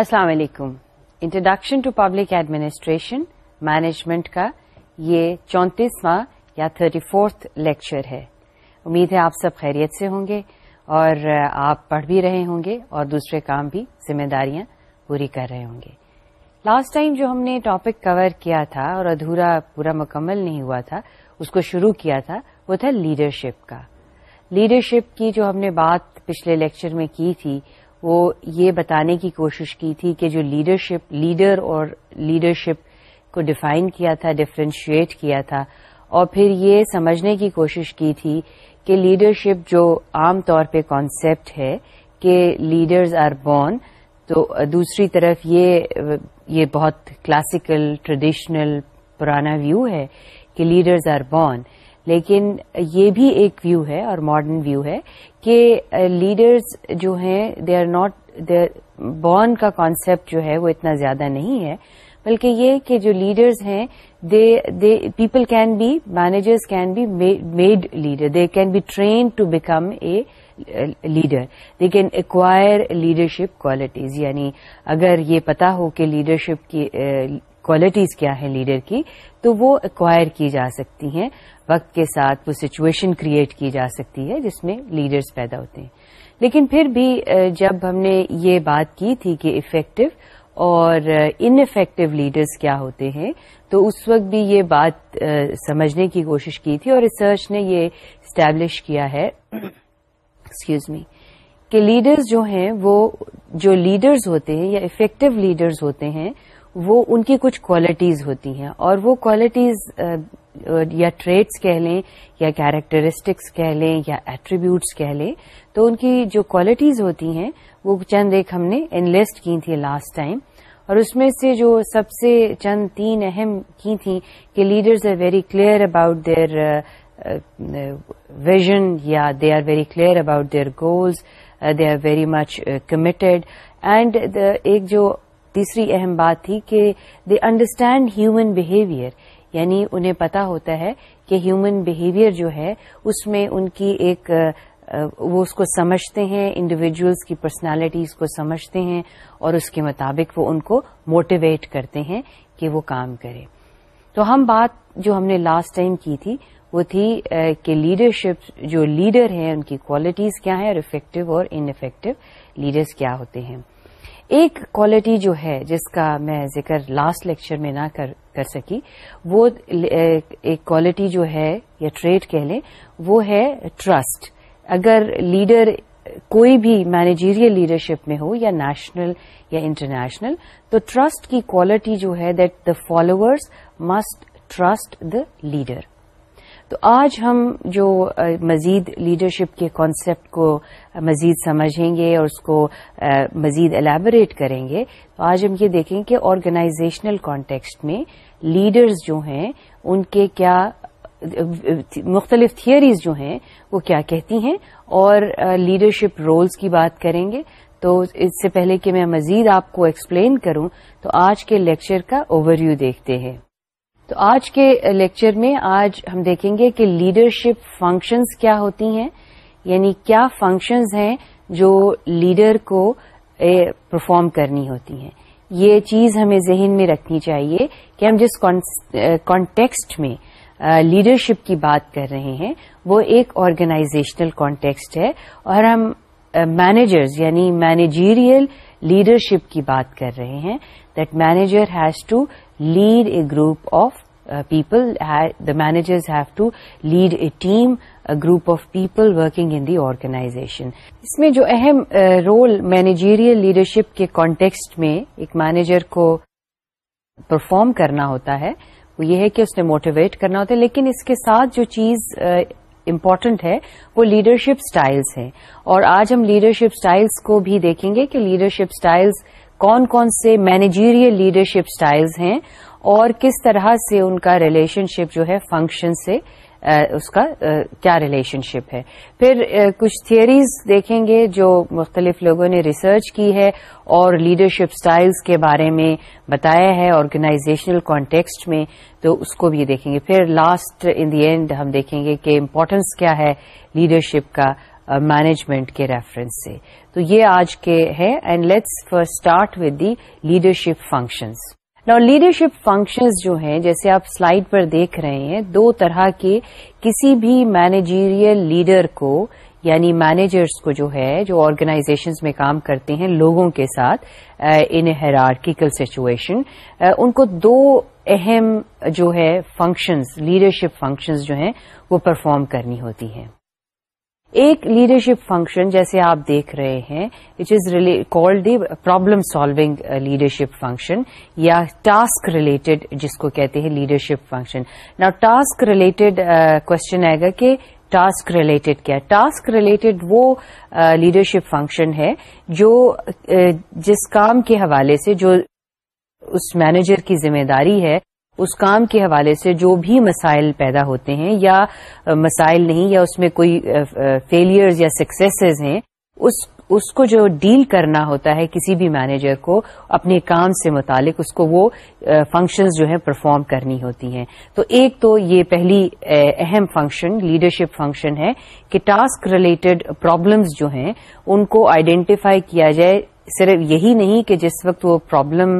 السلام علیکم introduction to public administration management کا یہ چونتیسواں یا تھرٹی فورتھ لیکچر ہے امید ہے آپ سب خیریت سے ہوں گے اور آپ پڑھ بھی رہے ہوں گے اور دوسرے کام بھی ذمہ داریاں پوری کر رہے ہوں گے لاسٹ ٹائم جو ہم نے ٹاپک کور کیا تھا اور ادھورا پورا مکمل نہیں ہوا تھا اس کو شروع کیا تھا وہ تھا لیڈرشپ کا لیڈرشپ کی جو ہم نے بات پچھلے لیکچر میں کی تھی وہ یہ بتانے کی کوشش کی تھی کہ جو لیڈرشپ لیڈر اور لیڈرشپ کو ڈیفائن کیا تھا ڈفرینشیٹ کیا تھا اور پھر یہ سمجھنے کی کوشش کی تھی کہ لیڈرشپ جو عام طور پہ کانسیپٹ ہے کہ لیڈرز آر بورن تو دوسری طرف یہ یہ بہت کلاسیکل ٹریڈیشنل پرانا ویو ہے کہ لیڈرز آر بورن لیکن یہ بھی ایک ویو ہے اور ماڈرن ویو ہے کہ لیڈرز uh, جو ہیں دے آر ناٹ بورن کا کانسیپٹ جو ہے وہ اتنا زیادہ نہیں ہے بلکہ یہ کہ جو لیڈرز ہیں people can be managers can be made leader they can be train to become a leader they can acquire leadership qualities یعنی اگر یہ پتا ہو کہ لیڈرشپ کی uh, کوالٹیز کیا ہیں لیڈر کی تو وہ ایکوائر کی جا سکتی ہیں وقت کے ساتھ وہ سچویشن کریٹ کی جا سکتی ہے جس میں لیڈرز پیدا ہوتے ہیں لیکن پھر بھی جب ہم نے یہ بات کی تھی کہ افیکٹو اور ان افیکٹو لیڈرز کیا ہوتے ہیں تو اس وقت بھی یہ بات سمجھنے کی کوشش کی تھی اور ریسرچ نے یہ اسٹیبلش کیا ہے ایکسکیوز می کہ لیڈرز جو ہیں وہ جو لیڈرز ہوتے ہیں یا افیکٹو لیڈرز ہوتے ہیں وہ ان کی کچھ کوالٹیز ہوتی ہیں اور وہ کوالٹیز یا ٹریٹس کہہ لیں یا کیریکٹرسٹکس کہہ لیں یا ایٹریبیوٹس کہہ لیں تو ان کی جو کوالٹیز ہوتی ہیں وہ چند ایک ہم نے انلسٹ کی تھی لاسٹ ٹائم اور اس میں سے جو سب سے چند تین اہم کی تھیں کہ leaders are very clear about their vision یا they are very clear about their goals they are very much committed and ایک جو تیسری اہم بات تھی کہ دے انڈرسٹینڈ ہیومن بہیویئر یعنی انہیں پتا ہوتا ہے کہ ہیومن بہیویئر جو ہے اس میں ان کی ایک وہ اس کو سمجھتے ہیں انڈیویجولس کی پرسنالٹیز کو سمجھتے ہیں اور اس کے مطابق وہ ان کو موٹیویٹ کرتے ہیں کہ وہ کام کرے تو ہم بات جو ہم نے لاسٹ ٹائم کی تھی وہ تھی کہ لیڈرشپ جو لیڈر ہیں ان کی کوالٹیز کیا ہیں اور افیکٹو اور ان افیکٹو لیڈرس کیا ہوتے ہیں ایک کوالٹی جو ہے جس کا میں ذکر لاسٹ لیکچر میں نہ کر کر سکی وہ ایک کوالٹی جو ہے یا ٹریڈ کہہ لیں وہ ہے ٹرسٹ اگر لیڈر کوئی بھی مینیجیریل لیڈرشپ میں ہو یا نیشنل یا انٹرنیشنل تو ٹرسٹ کی کوالٹی جو ہے that the followers must trust the leader تو آج ہم جو مزید لیڈرشپ کے کانسیپٹ کو مزید سمجھیں گے اور اس کو مزید الیبوریٹ کریں گے تو آج ہم یہ دیکھیں کہ آرگنائزیشنل کانٹیکسٹ میں لیڈرز جو ہیں ان کے کیا مختلف تھیئریز جو ہیں وہ کیا کہتی ہیں اور لیڈرشپ رولز کی بات کریں گے تو اس سے پہلے کہ میں مزید آپ کو ایکسپلین کروں تو آج کے لیکچر کا اوور ویو دیکھتے ہیں تو آج کے لیکچر میں آج ہم دیکھیں گے کہ لیڈرشپ فنکشنز کیا ہوتی ہیں یعنی کیا فنکشنز ہیں جو لیڈر کو پرفارم کرنی ہوتی ہیں یہ چیز ہمیں ذہن میں رکھنی چاہیے کہ ہم جس کانٹیکسٹ میں لیڈرشپ کی بات کر رہے ہیں وہ ایک آرگنائزیشنل کانٹیکسٹ ہے اور ہم مینیجرز یعنی مینیجیریل لیڈرشپ کی بات کر رہے ہیں that manager has to lead a group of people the managers have to lead a team a group of people working in the organization اس میں جو اہم رول مینیجیریل لیڈرشپ کے کانٹیکسٹ میں ایک مینیجر کو پرفارم کرنا ہوتا ہے وہ یہ ہے کہ اس نے موٹیویٹ کرنا ہوتا ہے لیکن اس کے ساتھ جو چیز امپورٹنٹ ہے وہ لیڈرشپ اسٹائلس ہیں اور آج ہم لیڈرشپ اسٹائلس کو بھی دیکھیں گے کہ لیڈرشپ اسٹائلس کون کون سے مینیجیریل لیڈرشپ سٹائلز ہیں اور کس طرح سے ان کا ریلیشن شپ جو ہے فنکشن سے اس کا کیا ریلیشن شپ ہے پھر کچھ تھیئریز دیکھیں گے جو مختلف لوگوں نے ریسرچ کی ہے اور لیڈرشپ سٹائلز کے بارے میں بتایا ہے آرگنائزیشنل کانٹیکسٹ میں تو اس کو بھی دیکھیں گے پھر لاسٹ ان دی اینڈ ہم دیکھیں گے کہ امپورٹنس کیا ہے لیڈرشپ کا مینجمنٹ uh, کے ریفرنس سے تو یہ آج کے ہے and let's first start with the leadership functions leadership functions جو ہیں جیسے آپ سلائڈ پر دیکھ رہے ہیں دو طرح کے کسی بھی مینیجیریل لیڈر کو یعنی مینیجرس کو جو ہے جو آرگنائزیشنز میں کام کرتے ہیں لوگوں کے ساتھ ان ہیرارکیکل سچویشن ان کو دو اہم جو ہے فنکشنز لیڈرشپ فنکشنز جو ہیں وہ پرفارم کرنی ہوتی ہیں ایک لیڈرشپ فنکشن جیسے آپ دیکھ رہے ہیں it is called problem solving leadership function یا ٹاسک ریلیٹڈ جس کو کہتے ہیں لیڈرشپ فنکشن نا ٹاسک ریلیٹڈ کوشچن آئے گا کہ ٹاسک ریلیٹڈ کیا ٹاسک ریلیٹڈ وہ لیڈرشپ uh, فنکشن ہے جو uh, جس کام کے حوالے سے جو اس مینیجر کی ذمہ داری ہے اس کام کے حوالے سے جو بھی مسائل پیدا ہوتے ہیں یا مسائل نہیں یا اس میں کوئی فیلئرز یا سکسیسز ہیں اس اس کو جو ڈیل کرنا ہوتا ہے کسی بھی مینیجر کو اپنے کام سے متعلق اس کو وہ فنکشنز جو ہیں پرفارم کرنی ہوتی ہیں تو ایک تو یہ پہلی اہم فنکشن لیڈرشپ فنکشن ہے کہ ٹاسک ریلیٹڈ پرابلمز جو ہیں ان کو آئیڈینٹیفائی کیا جائے صرف یہی نہیں کہ جس وقت وہ پرابلم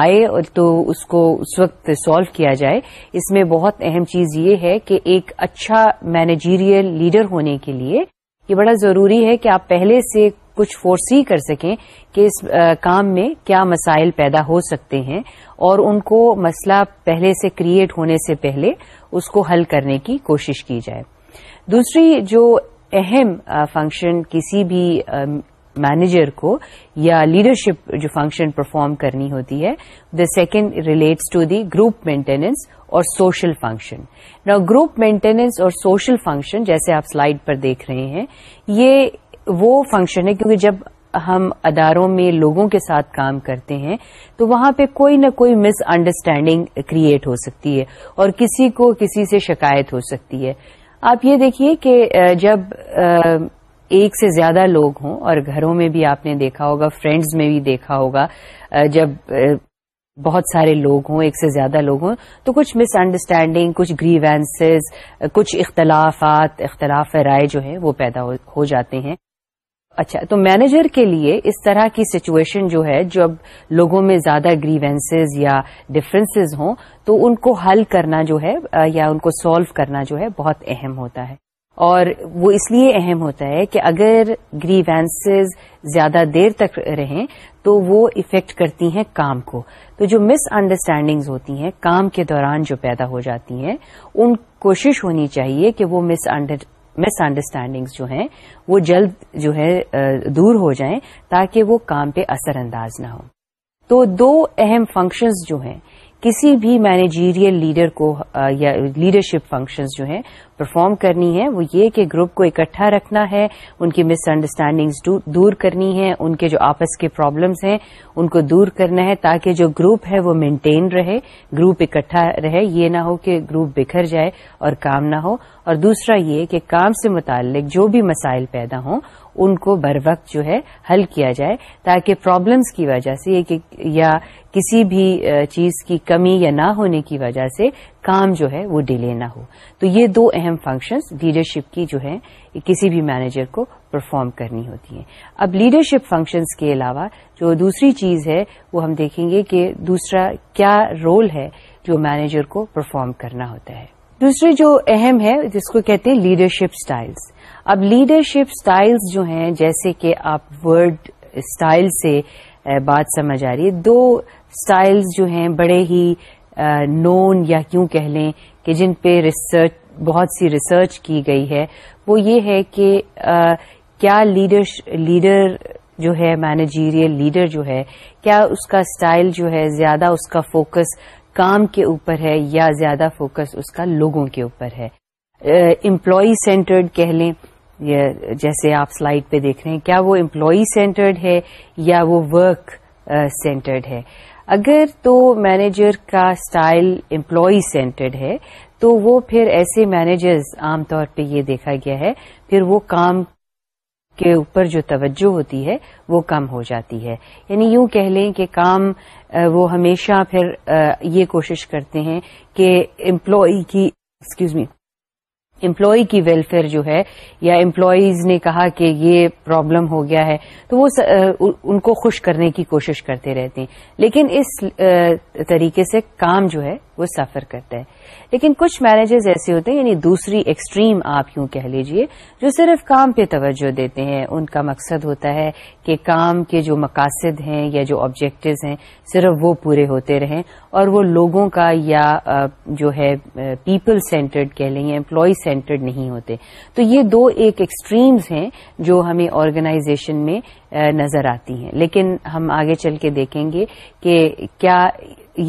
آئے تو اس کو اس وقت سالو کیا جائے اس میں بہت اہم چیز یہ ہے کہ ایک اچھا مینیجیریل لیڈر ہونے کے لیے یہ بڑا ضروری ہے کہ آپ پہلے سے کچھ فورس ہی کر سکیں کہ اس کام میں کیا مسائل پیدا ہو سکتے ہیں اور ان کو مسئلہ پہلے سے کریٹ ہونے سے پہلے اس کو حل کرنے کی کوشش کی جائے دوسری جو اہم فنکشن کسی بھی مینیجر کو یا لیڈرشپ جو فنکشن پرفارم کرنی ہوتی ہے the second relates to the group maintenance اور سوشل فنکشن گروپ مینٹیننس اور سوشل فنکشن جیسے آپ سلائڈ پر دیکھ رہے ہیں یہ وہ فنکشن ہے کیونکہ جب ہم اداروں میں لوگوں کے ساتھ کام کرتے ہیں تو وہاں پہ کوئی نہ کوئی مس انڈرسٹینڈنگ کریٹ ہو سکتی ہے اور کسی کو کسی سے شکایت ہو سکتی ہے آپ یہ دیکھیے کہ جب ایک سے زیادہ لوگ ہوں اور گھروں میں بھی آپ نے دیکھا ہوگا فرینڈز میں بھی دیکھا ہوگا جب بہت سارے لوگ ہوں ایک سے زیادہ لوگ ہوں تو کچھ مس انڈرسٹینڈنگ کچھ گریوینسز کچھ اختلافات اختلاف رائے جو ہے وہ پیدا ہو جاتے ہیں اچھا تو مینیجر کے لیے اس طرح کی سچویشن جو ہے جب لوگوں میں زیادہ گریوینسز یا ڈفرینسز ہوں تو ان کو حل کرنا جو ہے یا ان کو سالو کرنا جو ہے بہت اہم ہوتا ہے اور وہ اس لیے اہم ہوتا ہے کہ اگر گریوینسز زیادہ دیر تک رہیں تو وہ افیکٹ کرتی ہیں کام کو تو جو مس انڈرسٹینڈنگز ہوتی ہیں کام کے دوران جو پیدا ہو جاتی ہیں ان کوشش ہونی چاہیے کہ وہ مس مس انڈرسٹینڈنگز جو ہیں وہ جلد جو ہے دور ہو جائیں تاکہ وہ کام پہ اثر انداز نہ ہو تو دو اہم فنکشنز جو ہیں کسی بھی مینیجیریل لیڈر کو یا لیڈرشپ فنکشنز جو ہیں پرفارم کرنی ہے وہ یہ کہ گروپ کو اکٹھا رکھنا ہے ان کی مس انڈرسٹینڈنگز دور کرنی ہے ان کے جو آپس کے پرابلمز ہیں ان کو دور کرنا ہے تاکہ جو گروپ ہے وہ مینٹین رہے گروپ اکٹھا رہے یہ نہ ہو کہ گروپ بکھر جائے اور کام نہ ہو اور دوسرا یہ کہ کام سے متعلق جو بھی مسائل پیدا ہوں ان کو بر وقت جو ہے حل کیا جائے تاکہ پرابلمس کی وجہ سے یا کسی بھی چیز کی کمی یا نہ ہونے کی وجہ سے کام جو ہے وہ ڈیلے نہ ہو تو یہ دو اہم فنکشنز لیڈرشپ کی جو ہے کسی بھی مینیجر کو پرفارم کرنی ہوتی ہیں اب لیڈرشپ فنکشنز کے علاوہ جو دوسری چیز ہے وہ ہم دیکھیں گے کہ دوسرا کیا رول ہے جو مینیجر کو پرفارم کرنا ہوتا ہے دوسرے جو اہم ہے جس کو کہتے ہیں لیڈرشپ سٹائلز اب لیڈرشپ سٹائلز جو ہیں جیسے کہ آپ ورڈ اسٹائل سے بات سمجھ آ رہی ہے دو سٹائلز جو ہیں بڑے ہی نون یا کیوں کہہ لیں کہ جن پہ ریسرچ بہت سی ریسرچ کی گئی ہے وہ یہ ہے کہ کیا لیڈر لیڈر جو ہے مینیجیریل لیڈر جو ہے کیا اس کا اسٹائل جو ہے زیادہ اس کا فوکس کام کے اوپر ہے یا زیادہ فوکس اس کا لوگوں کے اوپر ہے امپلائی سینٹرڈ کہہ لیں جیسے آپ سلائڈ پہ دیکھ رہے ہیں کیا وہ امپلائی سینٹرڈ ہے یا وہ ورک سینٹرڈ ہے اگر تو مینیجر کا سٹائل امپلائی سینٹرڈ ہے تو وہ پھر ایسے مینیجرز عام طور پہ یہ دیکھا گیا ہے پھر وہ کام کے اوپر جو توجہ ہوتی ہے وہ کم ہو جاتی ہے یعنی یوں کہہ لیں کہ کام وہ ہمیشہ پھر یہ کوشش کرتے ہیں کہ امپلائی کی ایکسکیوز می امپلائی کی ویلفیئر جو ہے یا امپلائیز نے کہا کہ یہ پرابلم ہو گیا ہے تو وہ ان کو خوش کرنے کی کوشش کرتے رہتے ہیں لیکن اس طریقے سے کام جو ہے وہ سفر کرتا ہے لیکن کچھ مینیجرز ایسے ہوتے ہیں یعنی دوسری ایکسٹریم آپ یوں کہہ لیجئے جو صرف کام پہ توجہ دیتے ہیں ان کا مقصد ہوتا ہے کہ کام کے جو مقاصد ہیں یا جو آبجیکٹوز ہیں صرف وہ پورے ہوتے رہیں اور وہ لوگوں کا یا جو ہے پیپل سینٹرڈ کہہ لیں یا امپلائیز سینٹرڈ نہیں ہوتے تو یہ دو ایک ایکسٹریمز ہیں جو ہمیں آرگنائزیشن میں نظر آتی ہیں لیکن ہم آگے چل کے دیکھیں گے کہ کیا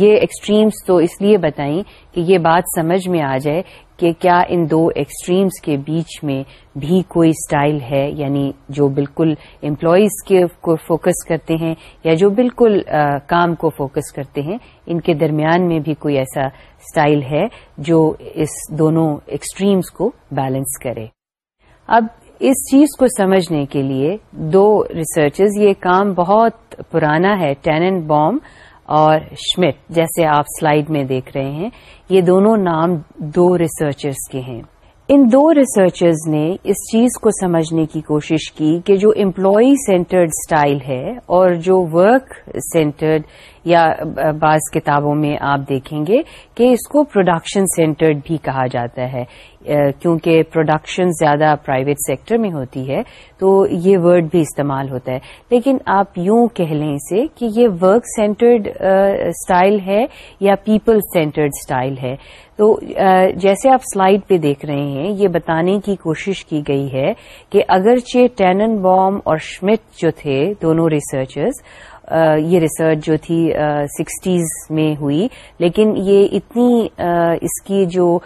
یہ ایکسٹریمز تو اس لیے بتائیں کہ یہ بات سمجھ میں آ جائے کہ کیا ان دو ایکسٹریمز کے بیچ میں بھی کوئی اسٹائل ہے یعنی جو بالکل امپلائیز کے کو فوکس کرتے ہیں یا جو بالکل کام کو فوکس کرتے ہیں ان کے درمیان میں بھی کوئی ایسا اسٹائل ہے جو اس دونوں ایکسٹریمز کو بیلنس کرے اب اس چیز کو سمجھنے کے لیے دو ریسرچز یہ کام بہت پرانا ہے ٹینن بام اور شمٹ جیسے آپ سلائیڈ میں دیکھ رہے ہیں یہ دونوں نام دو ریسرچرز کے ہیں ان دو ریسرچرز نے اس چیز کو سمجھنے کی کوشش کی کہ جو امپلائی سینٹرڈ سٹائل ہے اور جو ورک سینٹرڈ یا بعض کتابوں میں آپ دیکھیں گے کہ اس کو پروڈکشن سینٹرڈ بھی کہا جاتا ہے کیونکہ پروڈکشن زیادہ پرائیویٹ سیکٹر میں ہوتی ہے تو یہ ورڈ بھی استعمال ہوتا ہے لیکن آپ یوں کہہ لیں اسے کہ یہ ورک سینٹرڈ اسٹائل ہے یا پیپل سینٹرڈ اسٹائل ہے تو جیسے آپ سلائڈ پہ دیکھ رہے ہیں یہ بتانے کی کوشش کی گئی ہے کہ اگرچہ ٹینن بام اور شمٹ جو تھے دونوں ریسرچرز یہ ریسرچ جو تھی سکسٹیز میں ہوئی لیکن یہ اتنی اس کی جو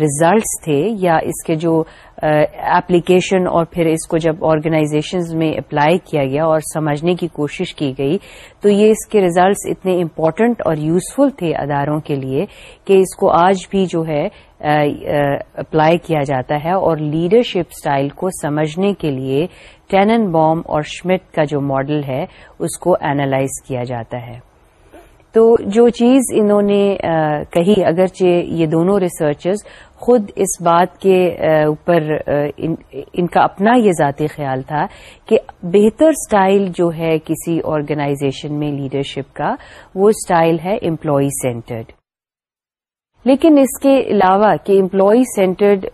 ریزلٹس تھے یا اس کے جو اپلیکیشن اور پھر اس کو جب آرگنائزیشنز میں اپلائی کیا گیا اور سمجھنے کی کوشش کی گئی تو یہ اس کے ریزلٹس اتنے امپورٹنٹ اور یوزفل تھے اداروں کے لیے کہ اس کو آج بھی جو ہے اپلائی کیا جاتا ہے اور لیڈرشپ سٹائل کو سمجھنے کے لیے ٹینن بام اور شمٹ کا جو ماڈل ہے اس کو اینالائز کیا جاتا ہے تو جو چیز انہوں نے کہی اگرچہ یہ دونوں ریسرچرز خود اس بات کے اوپر ان کا اپنا یہ ذاتی خیال تھا کہ بہتر سٹائل جو ہے کسی آرگنائزیشن میں لیڈرشپ کا وہ سٹائل ہے امپلائی سینٹرڈ لیکن اس کے علاوہ کہ امپلائی سینٹرڈ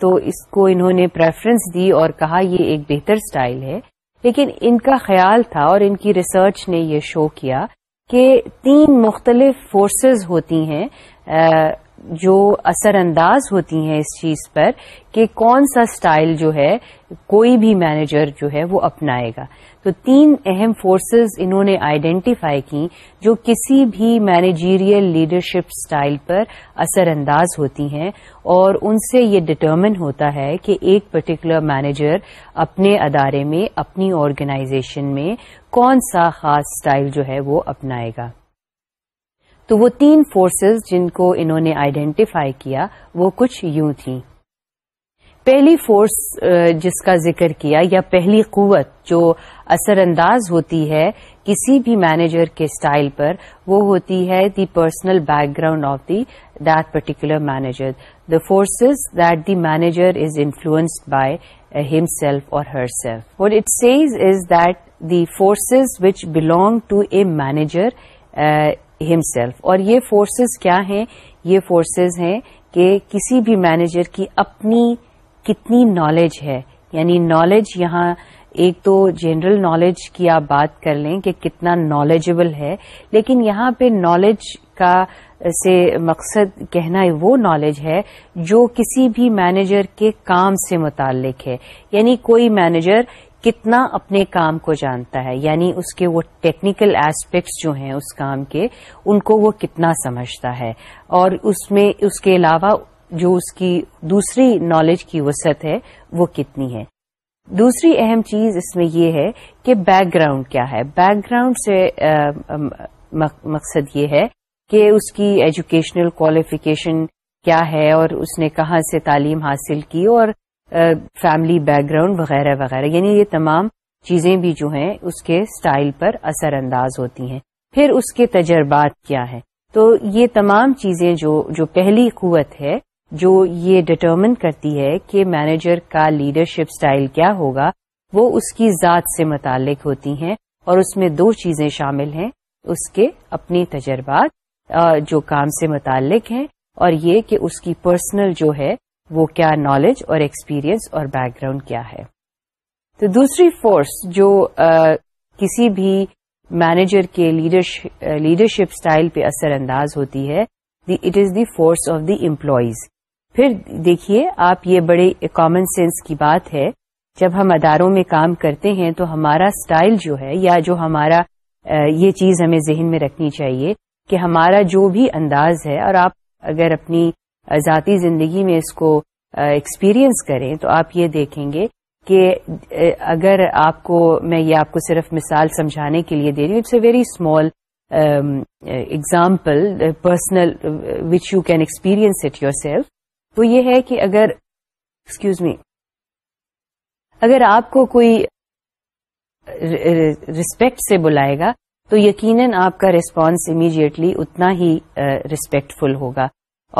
تو اس کو انہوں نے پریفرنس دی اور کہا یہ ایک بہتر سٹائل ہے لیکن ان کا خیال تھا اور ان کی ریسرچ نے یہ شو کیا کہ تین مختلف فورسز ہوتی ہیں جو اثر انداز ہوتی ہیں اس چیز پر کہ کون سا سٹائل جو ہے کوئی بھی مینیجر جو ہے وہ اپنائے گا تو تین اہم فورسز انہوں نے آئیڈینٹیفائی کی جو کسی بھی مینیجیریل لیڈرشپ سٹائل پر اثر انداز ہوتی ہیں اور ان سے یہ ڈٹرمن ہوتا ہے کہ ایک پرٹیکولر مینیجر اپنے ادارے میں اپنی آرگنائزیشن میں کون سا خاص سٹائل جو ہے وہ اپنائے گا تو وہ تین فورسز جن کو انہوں نے آئیڈینٹیفائی کیا وہ کچھ یوں تھیں پہلی فورس جس کا ذکر کیا یا پہلی قوت جو اثر انداز ہوتی ہے کسی بھی مینیجر کے اسٹائل پر وہ ہوتی ہے the personal background of the that particular manager the forces that the manager is influenced by himself or her self اور it says is that the forces which belong to a manager himself or یہ forces کیا ہیں یہ forces ہیں کہ کسی بھی manager کی اپنی کتنی نالج ہے یعنی نالج یہاں ایک تو جنرل نالج کی آپ بات کر لیں کہ کتنا نالجبل ہے لیکن یہاں پہ نالج کا سے مقصد کہنا ہے وہ نالج ہے جو کسی بھی مینیجر کے کام سے متعلق ہے یعنی کوئی مینیجر کتنا اپنے کام کو جانتا ہے یعنی اس کے وہ ٹیکنیکل ایسپیکٹس جو ہیں اس کام کے ان کو وہ کتنا سمجھتا ہے اور اس میں اس کے علاوہ جو اس کی دوسری نالج کی وسعت ہے وہ کتنی ہے دوسری اہم چیز اس میں یہ ہے کہ بیک گراؤنڈ کیا ہے بیک گراؤنڈ سے مقصد یہ ہے کہ اس کی ایجوکیشنل کوالیفکیشن کیا ہے اور اس نے کہاں سے تعلیم حاصل کی اور فیملی بیک گراؤنڈ وغیرہ وغیرہ یعنی یہ تمام چیزیں بھی جو ہیں اس کے اسٹائل پر اثر انداز ہوتی ہیں پھر اس کے تجربات کیا ہیں تو یہ تمام چیزیں جو جو پہلی قوت ہے جو یہ ڈٹرمن کرتی ہے کہ مینیجر کا لیڈرشپ اسٹائل کیا ہوگا وہ اس کی ذات سے متعلق ہوتی ہیں اور اس میں دو چیزیں شامل ہیں اس کے اپنی تجربات جو کام سے متعلق ہیں اور یہ کہ اس کی پرسنل جو ہے وہ کیا نالج اور ایکسپیرئنس اور بیک گراؤنڈ کیا ہے تو دوسری فورس جو کسی بھی مینیجر کے لیڈرشپ اسٹائل پہ اثر انداز ہوتی ہے the it is the force of the employees پھر دیکھیے آپ یہ بڑے کامن سینس کی بات ہے جب ہم اداروں میں کام کرتے ہیں تو ہمارا اسٹائل جو ہے یا جو ہمارا یہ چیز ہمیں ذہن میں رکھنی چاہیے کہ ہمارا جو بھی انداز ہے اور آپ اگر اپنی ذاتی زندگی میں اس کو ایکسپیرئنس کریں تو آپ یہ دیکھیں گے کہ اگر آپ کو میں یہ آپ کو صرف مثال سمجھانے کے لیے دے رہی ہوں it's a very small example personal which you can experience it yourself وہ یہ ہے کہ اگر ایکسکیوز می اگر آپ کو کوئی رسپیکٹ سے بلائے گا تو یقیناً آپ کا ریسپانس امیجیٹلی اتنا ہی فل ہوگا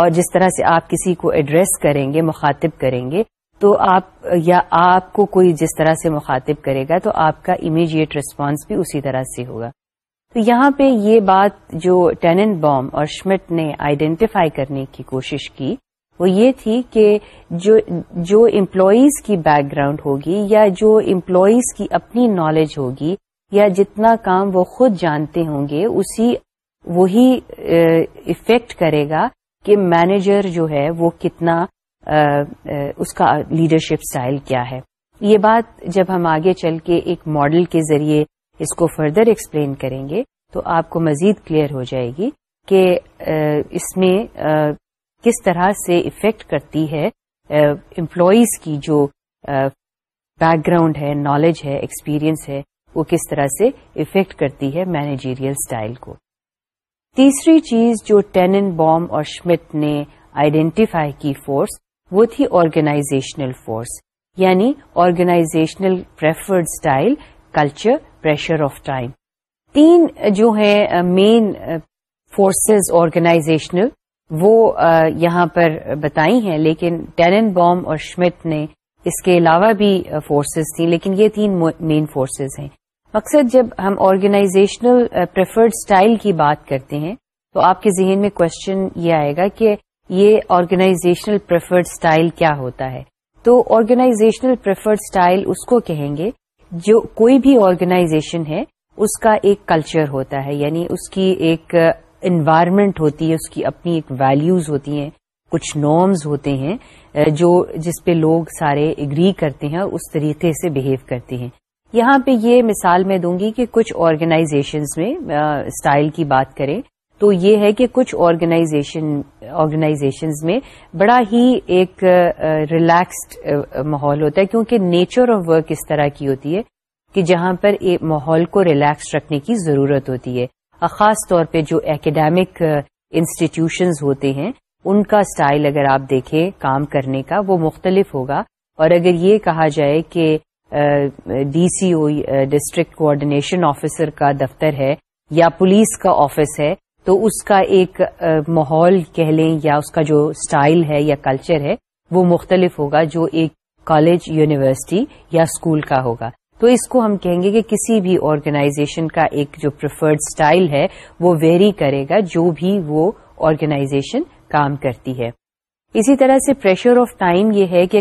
اور جس طرح سے آپ کسی کو ایڈریس کریں گے مخاطب کریں گے تو آپ یا آپ کو کوئی جس طرح سے مخاطب کرے گا تو آپ کا امیجیٹ ریسپانس بھی اسی طرح سے ہوگا تو یہاں پہ یہ بات جو ٹیننٹ بام اور شمٹ نے آئیڈینٹیفائی کرنے کی کوشش کی وہ یہ تھی کہ جو امپلائیز کی بیک گراؤنڈ ہوگی یا جو امپلائیز کی اپنی نالج ہوگی یا جتنا کام وہ خود جانتے ہوں گے اسی وہی افیکٹ کرے گا کہ مینیجر جو ہے وہ کتنا اس کا لیڈرشپ سٹائل اسٹائل کیا ہے یہ بات جب ہم آگے چل کے ایک ماڈل کے ذریعے اس کو فردر ایکسپلین کریں گے تو آپ کو مزید کلیئر ہو جائے گی کہ اس میں کس طرح سے افیکٹ کرتی ہے امپلائیز کی جو بیک گراؤنڈ ہے نالج ہے ایکسپیرئنس ہے وہ کس طرح سے افیکٹ کرتی ہے مینیجیریل اسٹائل کو تیسری چیز جو ٹینن بام اور شمٹ نے آئیڈینٹیفائی کی فورس وہ تھی آرگنائزیشنل فورس یعنی organizational preferred style culture pressure of time تین جو ہے مین فورسز آرگنائزیشنل وہ یہاں پر بتائی ہیں لیکن ٹینن بام اور شمٹ نے اس کے علاوہ بھی فورسز تھیں لیکن یہ تین مین فورسز ہیں مقصد جب ہم آرگنائزیشنل پریفرڈ سٹائل کی بات کرتے ہیں تو آپ کے ذہن میں کوشچن یہ آئے گا کہ یہ آرگنائزیشنل پریفرڈ سٹائل کیا ہوتا ہے تو آرگنائزیشنل پریفرڈ سٹائل اس کو کہیں گے جو کوئی بھی آرگنائزیشن ہے اس کا ایک کلچر ہوتا ہے یعنی اس کی ایک انوائرمنٹ ہوتی ہے اس کی اپنی ایک ویلیوز ہوتی ہیں کچھ نارمز ہوتے ہیں جو جس پہ لوگ سارے اگری کرتے ہیں اور اس طریقے سے بہیو کرتے ہیں یہاں پہ یہ مثال میں دوں گی کہ کچھ آرگنائزیشنز میں اسٹائل کی بات کریں تو یہ ہے کہ کچھ آرگنائزیشن آرگنائزیشنز میں بڑا ہی ایک ریلیکسڈ ماحول ہوتا ہے کیونکہ نیچر آف ورک اس طرح کی ہوتی ہے کہ جہاں پر ماحول کو ریلیکس رکھنے کی ضرورت ہوتی ہے خاص طور پہ جو اکیڈیمک انسٹیٹیوشنز uh, ہوتے ہیں ان کا سٹائل اگر آپ دیکھیں کام کرنے کا وہ مختلف ہوگا اور اگر یہ کہا جائے کہ D C O district coordination officer کا دفتر ہے یا پولیس کا آفس ہے تو اس کا ایک uh, ماحول کہہ لیں یا اس کا جو سٹائل ہے یا کلچر ہے وہ مختلف ہوگا جو ایک کالج یونیورسٹی یا اسکول کا ہوگا تو اس کو ہم کہیں گے کہ کسی بھی آرگنائزیشن کا ایک جو پریفرڈ اسٹائل ہے وہ ویری کرے گا جو بھی وہ آرگنائزیشن کام کرتی ہے اسی طرح سے پریشر آف ٹائم یہ ہے کہ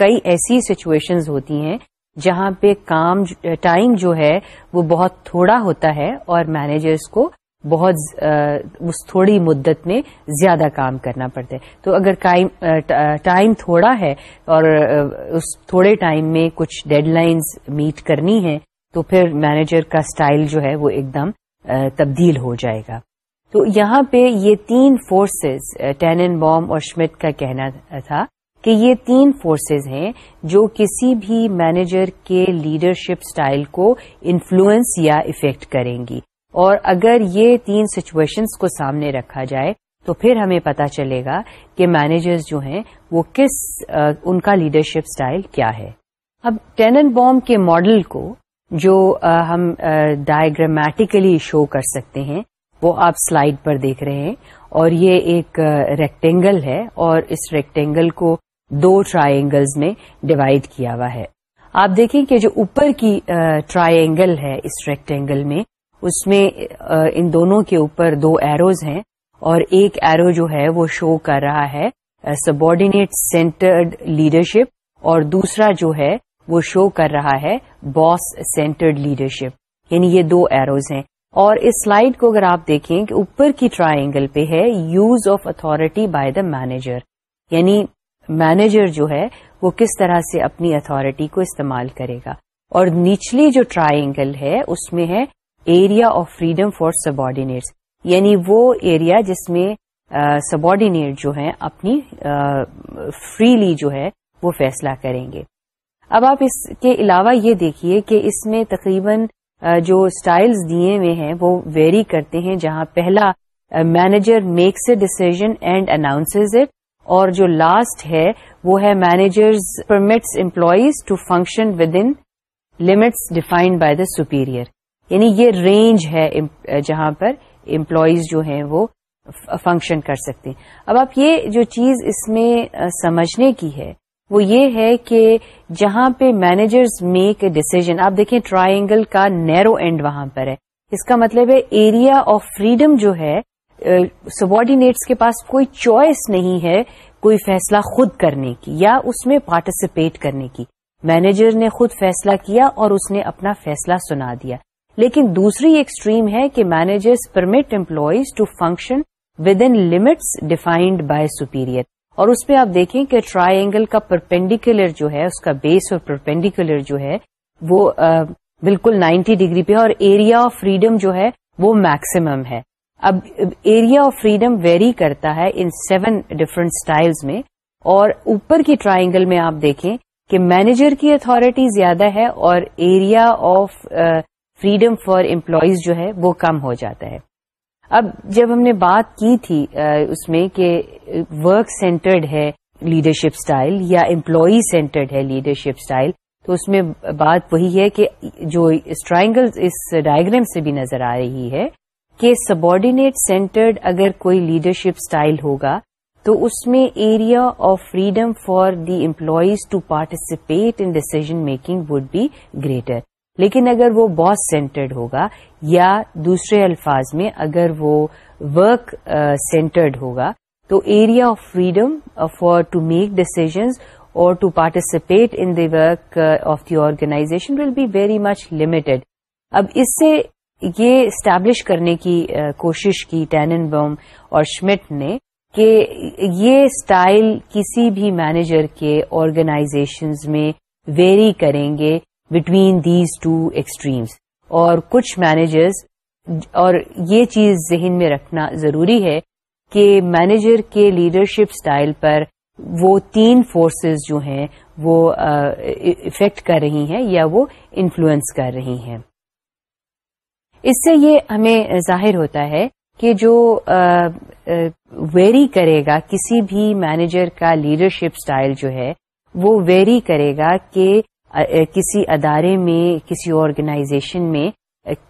کئی ایسی سچویشنز ہوتی ہیں جہاں پہ کام ٹائم جو ہے وہ بہت تھوڑا ہوتا ہے اور مینیجرس کو بہت اس تھوڑی مدت میں زیادہ کام کرنا پڑتا ہے تو اگر ٹائم تھوڑا ہے اور اس تھوڑے ٹائم میں کچھ ڈیڈ لائنز میٹ کرنی ہے تو پھر مینیجر کا سٹائل جو ہے وہ ایک دم تبدیل ہو جائے گا تو یہاں پہ یہ تین فورسز ٹینن بوم اور شمٹ کا کہنا تھا کہ یہ تین فورسز ہیں جو کسی بھی مینیجر کے لیڈرشپ سٹائل کو انفلوئنس یا افیکٹ کریں گی اور اگر یہ تین سچویشنز کو سامنے رکھا جائے تو پھر ہمیں پتہ چلے گا کہ مینیجرز جو ہیں وہ کس آ, ان کا لیڈرشپ سٹائل کیا ہے اب ٹینن بوم کے ماڈل کو جو آ, ہم ڈائگرامیٹیکلی شو کر سکتے ہیں وہ آپ سلائیڈ پر دیکھ رہے ہیں اور یہ ایک ریکٹینگل ہے اور اس ریکٹینگل کو دو ٹرائی میں ڈیوائڈ کیا ہوا ہے آپ دیکھیں کہ جو اوپر کی ٹرائی ہے اس ریکٹینگل میں اس میں ان دونوں کے اوپر دو ایروز ہیں اور ایک ایرو جو ہے وہ شو کر رہا ہے سبارڈینیٹ سینٹرڈ لیڈرشپ اور دوسرا جو ہے وہ شو کر رہا ہے باس سینٹرڈ لیڈرشپ یعنی یہ دو ایروز ہیں اور اس سلائیڈ کو اگر آپ دیکھیں کہ اوپر کی ٹرائنگل پہ ہے use of authority by the manager یعنی مینیجر جو ہے وہ کس طرح سے اپنی اتارٹی کو استعمال کرے گا اور نچلی جو ٹرائنگل ہے اس میں ہے area of freedom for subordinates یعنی وہ ایریا جس میں سبارڈینیٹ جو ہے اپنی فریلی جو ہے وہ فیصلہ کریں گے اب آپ اس کے علاوہ یہ دیکھیے کہ اس میں تقریباً جو اسٹائل دیے ہوئے ہیں وہ ویری کرتے ہیں جہاں پہلا manager makes a decision and announce it اور جو لاسٹ ہے وہ ہے managers permits employees to function within limits defined by the superior یعنی یہ رینج ہے جہاں پر امپلائیز جو ہیں وہ فنکشن کر سکتے ہیں اب آپ یہ جو چیز اس میں سمجھنے کی ہے وہ یہ ہے کہ جہاں پہ مینیجرز میک اے ڈیسیزن آپ دیکھیں ٹرائنگل کا نیرو اینڈ وہاں پر ہے اس کا مطلب ہے ایریا آف فریڈم جو ہے سبارڈینیٹس کے پاس کوئی چوائس نہیں ہے کوئی فیصلہ خود کرنے کی یا اس میں پارٹیسپیٹ کرنے کی مینیجر نے خود فیصلہ کیا اور اس نے اپنا فیصلہ سنا دیا لیکن دوسری ایکسٹریم ہے کہ managers permit employees to function within limits defined by superior اور اس پہ آپ دیکھیں کہ ٹرائی اینگل کا پرپینڈیکولر جو ہے اس کا بیس اور پرپینڈیکولر جو ہے وہ بالکل نائنٹی ڈگری پہ اور ایریا آف فریڈم جو ہے وہ میکسیمم ہے اب ایریا آف فریڈم ویری کرتا ہے ان سیون ڈفرنٹ اسٹائل میں اور اوپر کی ٹرائی میں آپ دیکھیں کہ مینیجر کی اتارٹی زیادہ ہے اور area of freedom for employees جو ہے وہ کم ہو جاتا ہے اب جب ہم نے بات کی تھی اس میں کہ ورک سینٹرڈ ہے لیڈرشپ اسٹائل یا امپلائی سینٹرڈ ہے لیڈرشپ اسٹائل تو اس میں بات وہی ہے کہ جو اسٹرائنگل اس ڈائگرام سے بھی نظر آ رہی ہے کہ سبارڈینیٹ سینٹرڈ اگر کوئی لیڈرشپ اسٹائل ہوگا تو اس میں area of freedom for the employees to participate in decision making would be greater لیکن اگر وہ باس سینٹرڈ ہوگا یا دوسرے الفاظ میں اگر وہ ورک سینٹرڈ uh, ہوگا تو area of freedom for to make decisions اور to participate in the work of the organization will be very much limited اب اس سے یہ اسٹیبلش کرنے کی uh, کوشش کی ٹینن بوم اور شمٹ نے کہ یہ اسٹائل کسی بھی مینیجر کے آرگنائزیشنز میں ویری کریں گے بٹوین دیز ٹو ایکسٹریمس اور کچھ مینیجرس اور یہ چیز ذہن میں رکھنا ضروری ہے کہ مینیجر کے لیڈرشپ اسٹائل پر وہ تین فورسز جو ہیں وہ افیکٹ کر رہی ہیں یا وہ انفلوئنس کر رہی ہیں اس سے یہ ہمیں ظاہر ہوتا ہے کہ جو ویری کرے گا کسی بھی مینیجر کا لیڈرشپ اسٹائل جو ہے وہ ویری کرے گا کہ کسی ادارے میں کسی آرگنائزیشن میں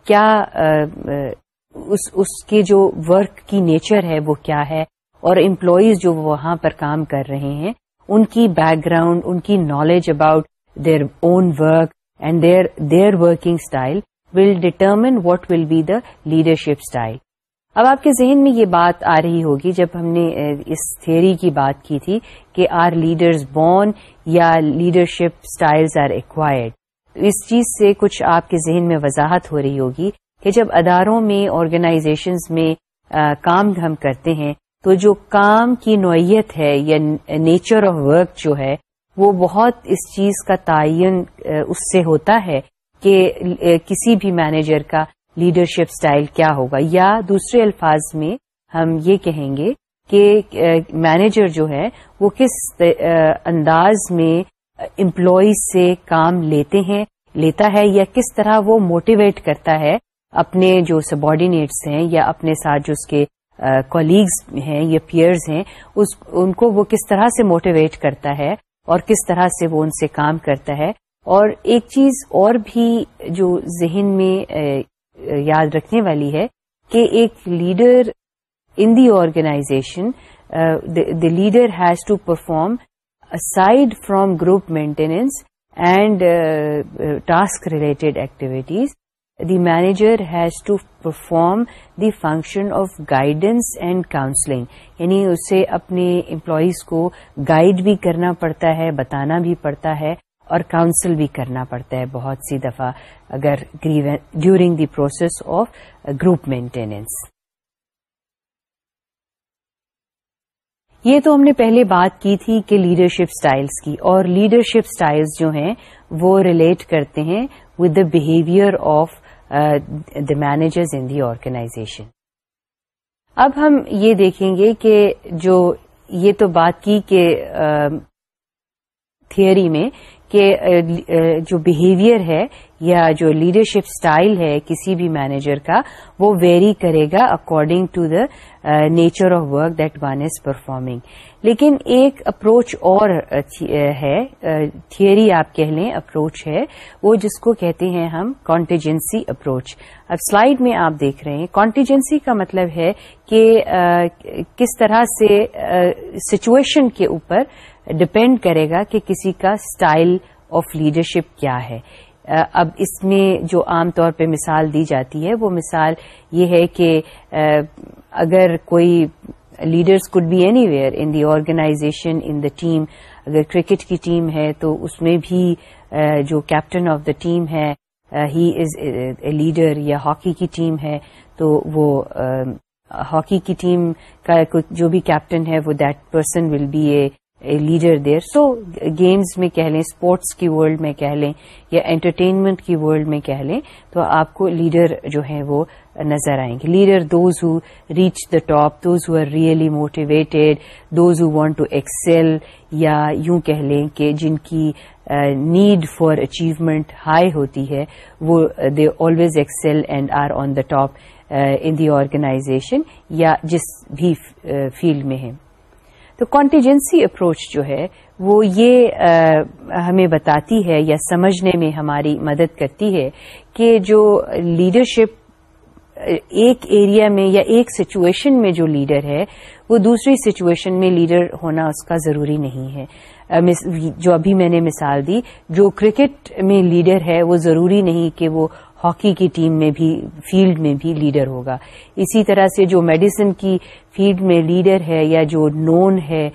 کیا اس اس کے جو ورک کی نیچر ہے وہ کیا ہے اور امپلائیز جو وہاں پر کام کر رہے ہیں ان کی بیک گراؤنڈ ان کی knowledge about their own work and their working style will determine what will be the leadership style اب آپ کے ذہن میں یہ بات آ رہی ہوگی جب ہم نے اس تھیوری کی بات کی تھی کہ آر لیڈرز بورن یا لیڈرشپ اسٹائلز آر ایکوائرڈ اس چیز سے کچھ آپ کے ذہن میں وضاحت ہو رہی ہوگی کہ جب اداروں میں آرگنائزیشنز میں کام ہم کرتے ہیں تو جو کام کی نوعیت ہے یا نیچر آف ورک جو ہے وہ بہت اس چیز کا تعین اس سے ہوتا ہے کہ کسی بھی مینیجر کا لیڈرشپ اسٹائل کیا ہوگا یا دوسرے الفاظ میں ہم یہ کہیں گے کہ مینیجر جو ہے وہ کس انداز میں امپلائیز سے کام لیتے ہیں لیتا ہے یا کس طرح وہ موٹیویٹ کرتا ہے اپنے جو سبارڈینیٹس ہیں یا اپنے ساتھ جو اس کے کولیگز ہیں یا پیئرز ہیں اس ان کو وہ کس طرح سے موٹیویٹ کرتا ہے اور کس طرح سے وہ ان سے کام کرتا ہے اور ایک چیز اور بھی جو ذہن میں یاد رکھنے والی ہے کہ ایک leader in the organization organization leader has to perform aside from group maintenance and task related activities the manager has to perform the function of guidance and counselling یعنی اسے اپنے امپلائیز کو گائیڈ بھی کرنا پڑتا ہے بتانا بھی پڑتا ہے اور کاؤنسل بھی کرنا پڑتا ہے بہت سی دفعہ اگر during the process of group maintenance یہ تو ہم نے پہلے بات کی تھی کہ لیڈرشپ سٹائلز کی اور لیڈرشپ سٹائلز جو ہیں وہ ریلیٹ کرتے ہیں with the behaviour of the managers in the organization اب ہم یہ دیکھیں گے کہ جو یہ تو بات کی کہ uh, میں کہ جو بیہیویئر ہے یا جو لیڈرشپ اسٹائل ہے کسی بھی مینیجر کا وہ ویری کرے گا according to the nature of work that one is performing لیکن ایک اپروچ اور ہے تھیوری آپ کہہ لیں اپروچ ہے وہ جس کو کہتے ہیں ہم کانٹیجنسی اپروچ اب سلائڈ میں آپ دیکھ رہے ہیں کانٹیجنسی کا مطلب ہے کہ کس طرح سے سچویشن کے اوپر ڈپینڈ کرے گا کہ کسی کا اسٹائل آف لیڈرشپ کیا ہے اب اس میں جو عام طور پہ مثال دی جاتی ہے وہ مثال یہ ہے کہ اگر کوئی leaders could be anywhere in the organization in the team اگر کرکٹ کی ٹیم ہے تو اس میں بھی جو کیپٹن آف دا ٹیم ہے ہی از اے لیڈر یا ہاکی کی ٹیم ہے تو وہ ہاکی کی ٹیم کا جو بھی کیپٹن ہے وہ that person will be a leader there so games میں کہہ لیں اسپورٹس کی ورلڈ میں کہہ لیں یا انٹرٹینمنٹ کی ورلڈ میں کہہ لیں تو آپ کو لیڈر جو ہیں وہ نظر آئیں گے leader those who reach the top those who are really motivated those who want to excel یا یوں کہہ لیں کہ جن کی نیڈ فار اچیومنٹ ہائی ہوتی ہے وہ they always excel and are on the top in the organization یا جس بھی فیلڈ میں ہیں تو کانٹیجنسی اپروچ جو ہے وہ یہ ہمیں بتاتی ہے یا سمجھنے میں ہماری مدد کرتی ہے کہ جو لیڈرشپ ایک ایریا میں یا ایک سچویشن میں جو لیڈر ہے وہ دوسری سچویشن میں لیڈر ہونا اس کا ضروری نہیں ہے جو ابھی میں نے مثال دی جو کرکٹ میں لیڈر ہے وہ ضروری نہیں کہ وہ ہاکی کی ٹیم میں بھی فیلڈ میں بھی لیڈر ہوگا اسی طرح سے جو میڈیسن کی فیلڈ میں لیڈر ہے یا جو نون ہے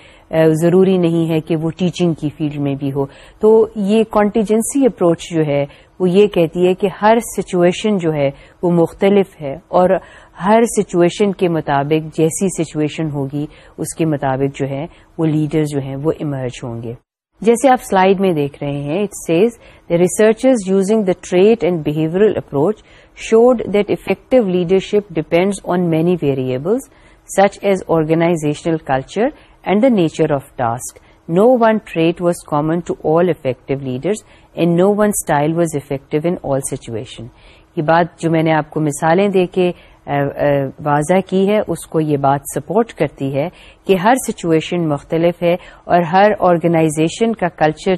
ضروری نہیں ہے کہ وہ ٹیچنگ کی فیلڈ میں بھی ہو تو یہ کانٹیجنسی اپروچ جو ہے وہ یہ کہتی ہے کہ ہر سچویشن جو ہے وہ مختلف ہے اور ہر سچویشن کے مطابق جیسی سچویشن ہوگی اس کے مطابق جو ہے وہ لیڈر جو ہیں وہ ایمرج ہوں گے جیسے آپ سلائڈ میں دیکھ رہے ہیں it says the researchers using the trait and behavioural approach showed that effective leadership depends on many variables such as organizational culture and the nature of task no one trait was common to all effective leaders and no one style was effective in all situation یہ بات جو میں نے آپ کو مثالیں دے کے واضح کی ہے اس کو یہ بات سپورٹ کرتی ہے کہ ہر سچویشن مختلف ہے اور ہر آرگنائزیشن کا کلچر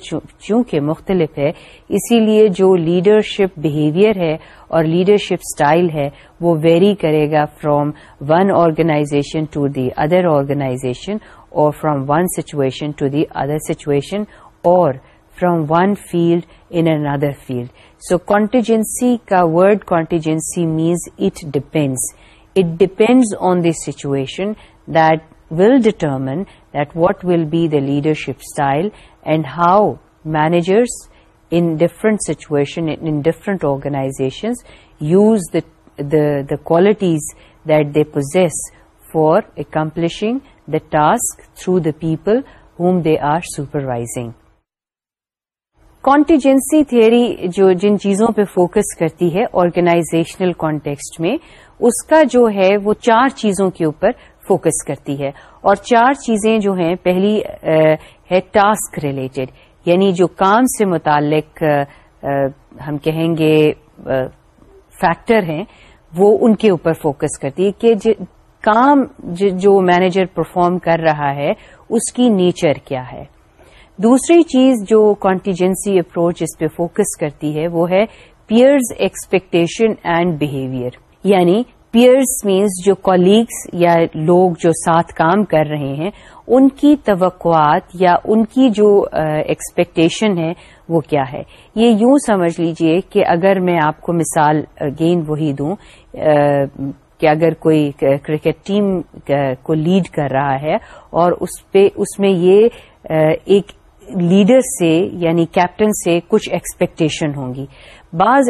چونکہ مختلف ہے اسی لیے جو لیڈرشپ بہیویئر ہے اور لیڈرشپ سٹائل ہے وہ ویری کرے گا from one organization to the other organization اور from one situation to the other situation اور from one field in an other field So contingency ka word contingency means it depends. It depends on the situation that will determine that what will be the leadership style and how managers in different situation, in different organizations use the qualities that they possess for accomplishing the task through the people whom they are supervising. Contingency theory جو جن چیزوں پہ focus کرتی ہے organisational context میں اس کا جو ہے وہ چار چیزوں کے اوپر فوکس کرتی ہے اور چار چیزیں جو ہیں پہلی ہے ٹاسک ریلیٹڈ یعنی جو کام سے متعلق ہم کہیں گے فیکٹر ہیں وہ ان کے اوپر فوکس کرتی ہے کہ جی، کام جو مینیجر پرفارم کر رہا ہے اس کی نیچر کیا ہے دوسری چیز جو کانٹیجنسی اپروچ اس پہ فوکس کرتی ہے وہ ہے پیئرز ایکسپیکٹیشن اینڈ بہیویئر یعنی پیئرز مینس جو کولیگس یا لوگ جو ساتھ کام کر رہے ہیں ان کی توقعات یا ان کی جو ایکسپیکٹیشن ہے وہ کیا ہے یہ یوں سمجھ لیجئے کہ اگر میں آپ کو مثال گین وہی دوں کہ اگر کوئی کرکٹ ٹیم کو لیڈ کر رہا ہے اور اس پہ اس میں یہ ایک لیڈر سے یعنی کیپٹن سے کچھ ایکسپیکٹیشن ہوں گی بعض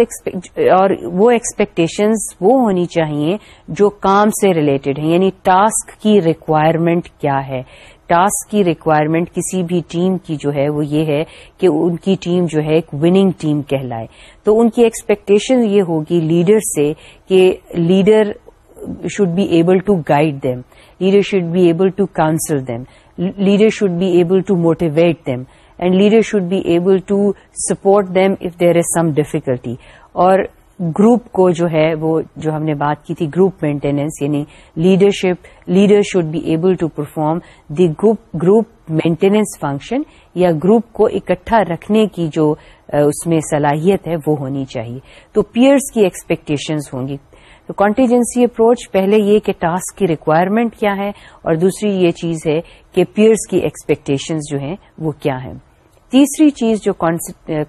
اور وہ ایکسپیکٹیشنز وہ ہونی چاہیے جو کام سے ریلیٹڈ ہیں یعنی ٹاسک کی ریکوائرمنٹ کیا ہے ٹاسک کی ریکوائرمنٹ کسی بھی ٹیم کی جو ہے وہ یہ ہے کہ ان کی ٹیم جو ہے ایک وننگ ٹیم کہلائے تو ان کی ایکسپیکٹیشن یہ ہوگی لیڈر سے کہ leader should be able to guide them. Leader should be able to counsel them. Leader should be able to motivate them and leader should be able to support them if there are some difficulty اور group کو جو ہے وہ جو ہم نے بات کی تھی گروپ مینٹیننس یعنی leadership leader should be able to perform the group group maintenance function یا گروپ کو اکٹھا رکھنے کی جو اس میں صلاحیت ہے وہ ہونی چاہیے تو پیئرس کی ایکسپیکٹیشنز ہوں گی تو کانٹیجنسی اپروچ پہلے یہ کہ ٹاسک کی ریکوائرمنٹ کیا ہے اور دوسری یہ چیز ہے کہ پیئرس کی ایکسپیکٹیشنز جو ہیں وہ کیا ہے تیسری چیز جو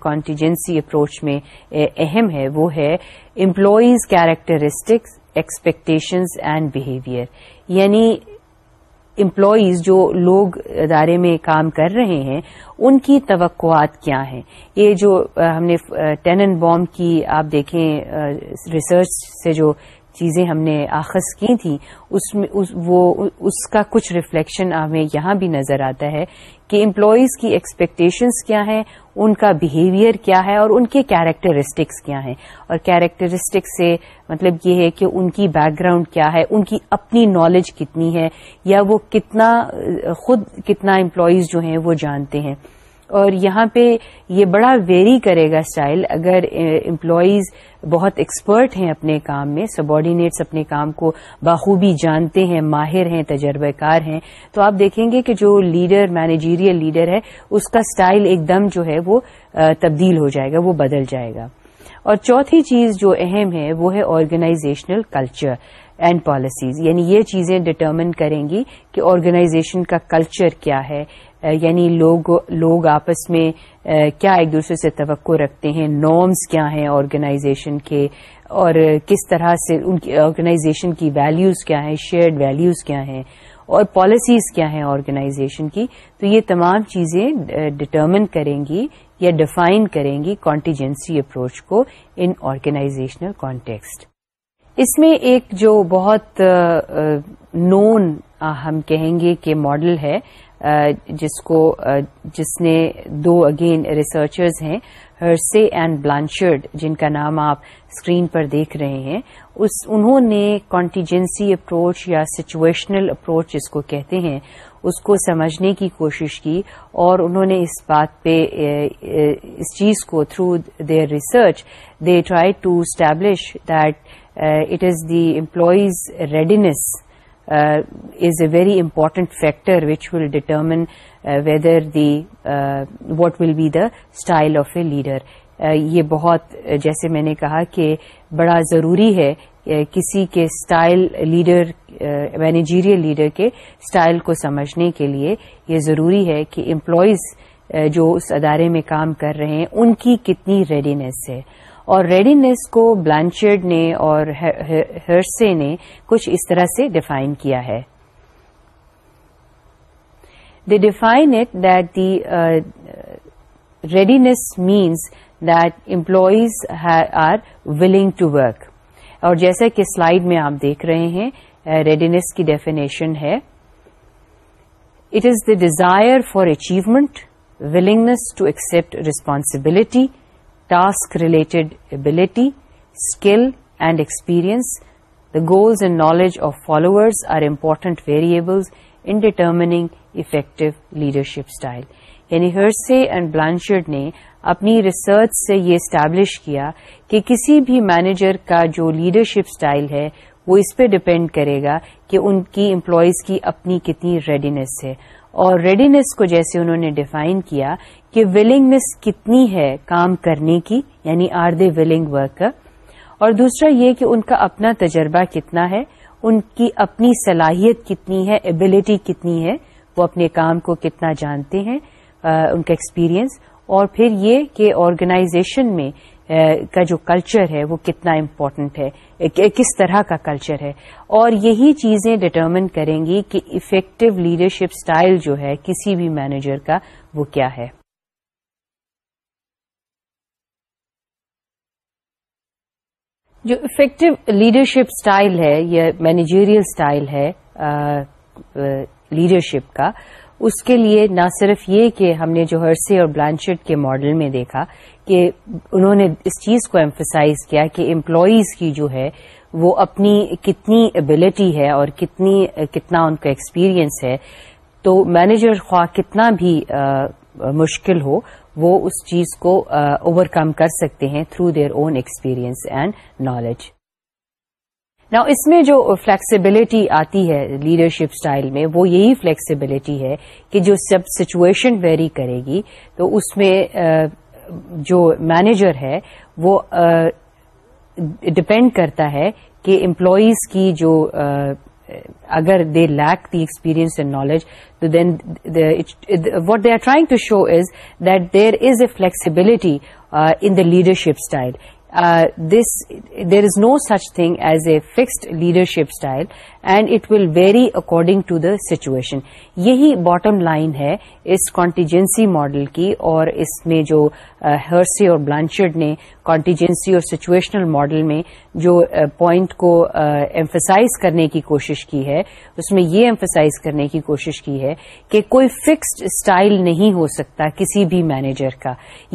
کانٹیجنسی اپروچ میں اہم ہے وہ ہے employees characteristics expectations and behaviour یعنی امپلائیز جو لوگ ادارے میں کام کر رہے ہیں ان کی توقعات کیا ہیں یہ جو ہم نے ٹینن بام کی آپ دیکھیں ریسرچ سے جو چیزیں ہم نے آخذ کی تھیں اس وہ اس کا کچھ ریفلیکشن ہمیں یہاں بھی نظر آتا ہے کہ امپلائیز کی ایکسپیکٹیشنس کیا ہیں ان کا بیہیویئر کیا ہے اور ان کے کیریکٹرسٹکس کیا ہیں اور کیریکٹرسٹکس سے مطلب یہ ہے کہ ان کی بیک گراؤنڈ کیا ہے ان کی اپنی نالج کتنی ہے یا وہ کتنا خود کتنا امپلائیز جو ہیں وہ جانتے ہیں اور یہاں پہ یہ بڑا ویری کرے گا اسٹائل اگر امپلائیز بہت ایکسپرٹ ہیں اپنے کام میں سب آرڈینیٹس اپنے کام کو بخوبی جانتے ہیں ماہر ہیں تجربہ کار ہیں تو آپ دیکھیں گے کہ جو لیڈر مینیجیریل لیڈر ہے اس کا اسٹائل ایک دم جو ہے وہ تبدیل ہو جائے گا وہ بدل جائے گا اور چوتھی چیز جو اہم ہے وہ ہے آرگنائزیشنل کلچر اینڈ پالیسیز یعنی یہ چیزیں ڈٹرمن کریں گی کہ آرگنائزیشن کا کلچر کیا ہے یعنی لوگ لوگ آپس میں کیا ایک دوسرے سے توقع رکھتے ہیں نارمس کیا ہیں آرگنائزیشن کے اور کس طرح سے ان کی آرگنائزیشن کی ویلیوز کیا ہیں شیئرڈ ویلیوز کیا ہیں اور پالیسیز کیا ہیں آرگنائزیشن کی تو یہ تمام چیزیں ڈٹرمن کریں گی یا ڈیفائن کریں گی کانٹیجنسی اپروچ کو ان آرگنائزیشنل کانٹیکسٹ اس میں ایک جو بہت نون ہم کہیں گے کہ ماڈل ہے جس کو جس نے دو اگین ریسرچرز ہیں ہرسے اینڈ بلانچرڈ جن کا نام آپ اسکرین پر دیکھ رہے ہیں اس انہوں نے کانٹیجنسی اپروچ یا سچویشنل اپروچ جس کو کہتے ہیں اس کو سمجھنے کی کوشش کی اور انہوں نے اس بات پہ اس چیز کو through their research they try to establish that it is the employees readiness is a very which factor determine will determine whether the what will be the style of a leader یہ بہت uh, جیسے میں نے کہا کہ بڑا ضروری ہے uh, کسی کے لیڈر مینیجیریل لیڈر کے اسٹائل کو سمجھنے کے لیے یہ ضروری ہے کہ امپلائیز uh, جو اس ادارے میں کام کر رہے ہیں ان کی کتنی ریڈینیس ہے اور ریڈینس کو بلانچرڈ نے اور ہرسے نے کچھ اس طرح سے ڈیفائن کیا ہے the define readiness means that employees are willing to work اور جیسا کہ سلائیڈ میں آپ دیکھ رہے ہیں uh, کی ڈیفینیشن ہے it is the desire for achievement willingness to accept responsibility task related ability skill and experience the goals and knowledge of followers are important variables in determining effective leadership style یعنی Hersey and Blanch نے اپنی research سے یہ establish کیا کہ کسی بھی manager کا جو لیڈرشپ اسٹائل ہے وہ اس پہ ڈپینڈ کرے گا کہ ان کی امپلائیز کی اپنی کتنی ریڈینس ہے اور ریڈینس کو جیسے انہوں نے ڈیفائن کیا کہ ولنگنیس کتنی ہے کام کرنے کی یعنی آر دے ولنگ ورکر اور دوسرا یہ کہ ان کا اپنا تجربہ کتنا ہے ان کی اپنی صلاحیت کتنی ہے ایبلٹی کتنی ہے وہ اپنے کام کو کتنا جانتے ہیں ان کا ایکسپیرئنس اور پھر یہ کہ آرگنائزیشن میں کا جو کلچر ہے وہ کتنا امپورٹنٹ ہے کس طرح کا کلچر ہے اور یہی چیزیں ڈٹرمن کریں گی کہ افیکٹو لیڈرشپ اسٹائل جو ہے کسی بھی مینیجر کا وہ کیا ہے جو افیکٹو لیڈرشپ اسٹائل ہے یا مینیجیریل اسٹائل ہے لیڈرشپ کا اس کے لیے نہ صرف یہ کہ ہم نے جو ہرسے اور بلانچٹ کے ماڈل میں دیکھا کہ انہوں نے اس چیز کو ایمفسائز کیا کہ امپلائیز کی جو ہے وہ اپنی کتنی ابلٹی ہے اور کتنی کتنا ان کا ایکسپیرئنس ہے تو مینیجر خواہ کتنا بھی مشکل ہو وہ اس چیز کو اوورکم کر سکتے ہیں through their own experience and knowledge نہ اس میں جو فلیکسیبلٹی آتی ہے لیڈرشپ اسٹائل میں وہ یہی فلیکسیبلٹی ہے کہ جو سب سچویشن ویری کرے گی تو اس میں جو مینیجر ہے وہ ڈپینڈ کرتا ہے کہ امپلائیز کی جو اگر they lack the experience and knowledge تو then what they are trying to show is that there is a flexibility in the leadership style Uh, there is no such thing as a fixed leadership style, and it will vary according to the situation یہی bottom line ہے اس contingency model کی اور اس میں جو Hersey uh, اور Blanchard نے کانٹیجنسی اور سچویشنل ماڈل میں جو پوائنٹ uh, کو ایمفسائز uh, کرنے کی کوشش کی ہے اس میں یہ ایمفسائز کرنے کی کوشش کی ہے کہ کوئی فکسڈ اسٹائل نہیں ہو سکتا کسی بھی مینیجر کا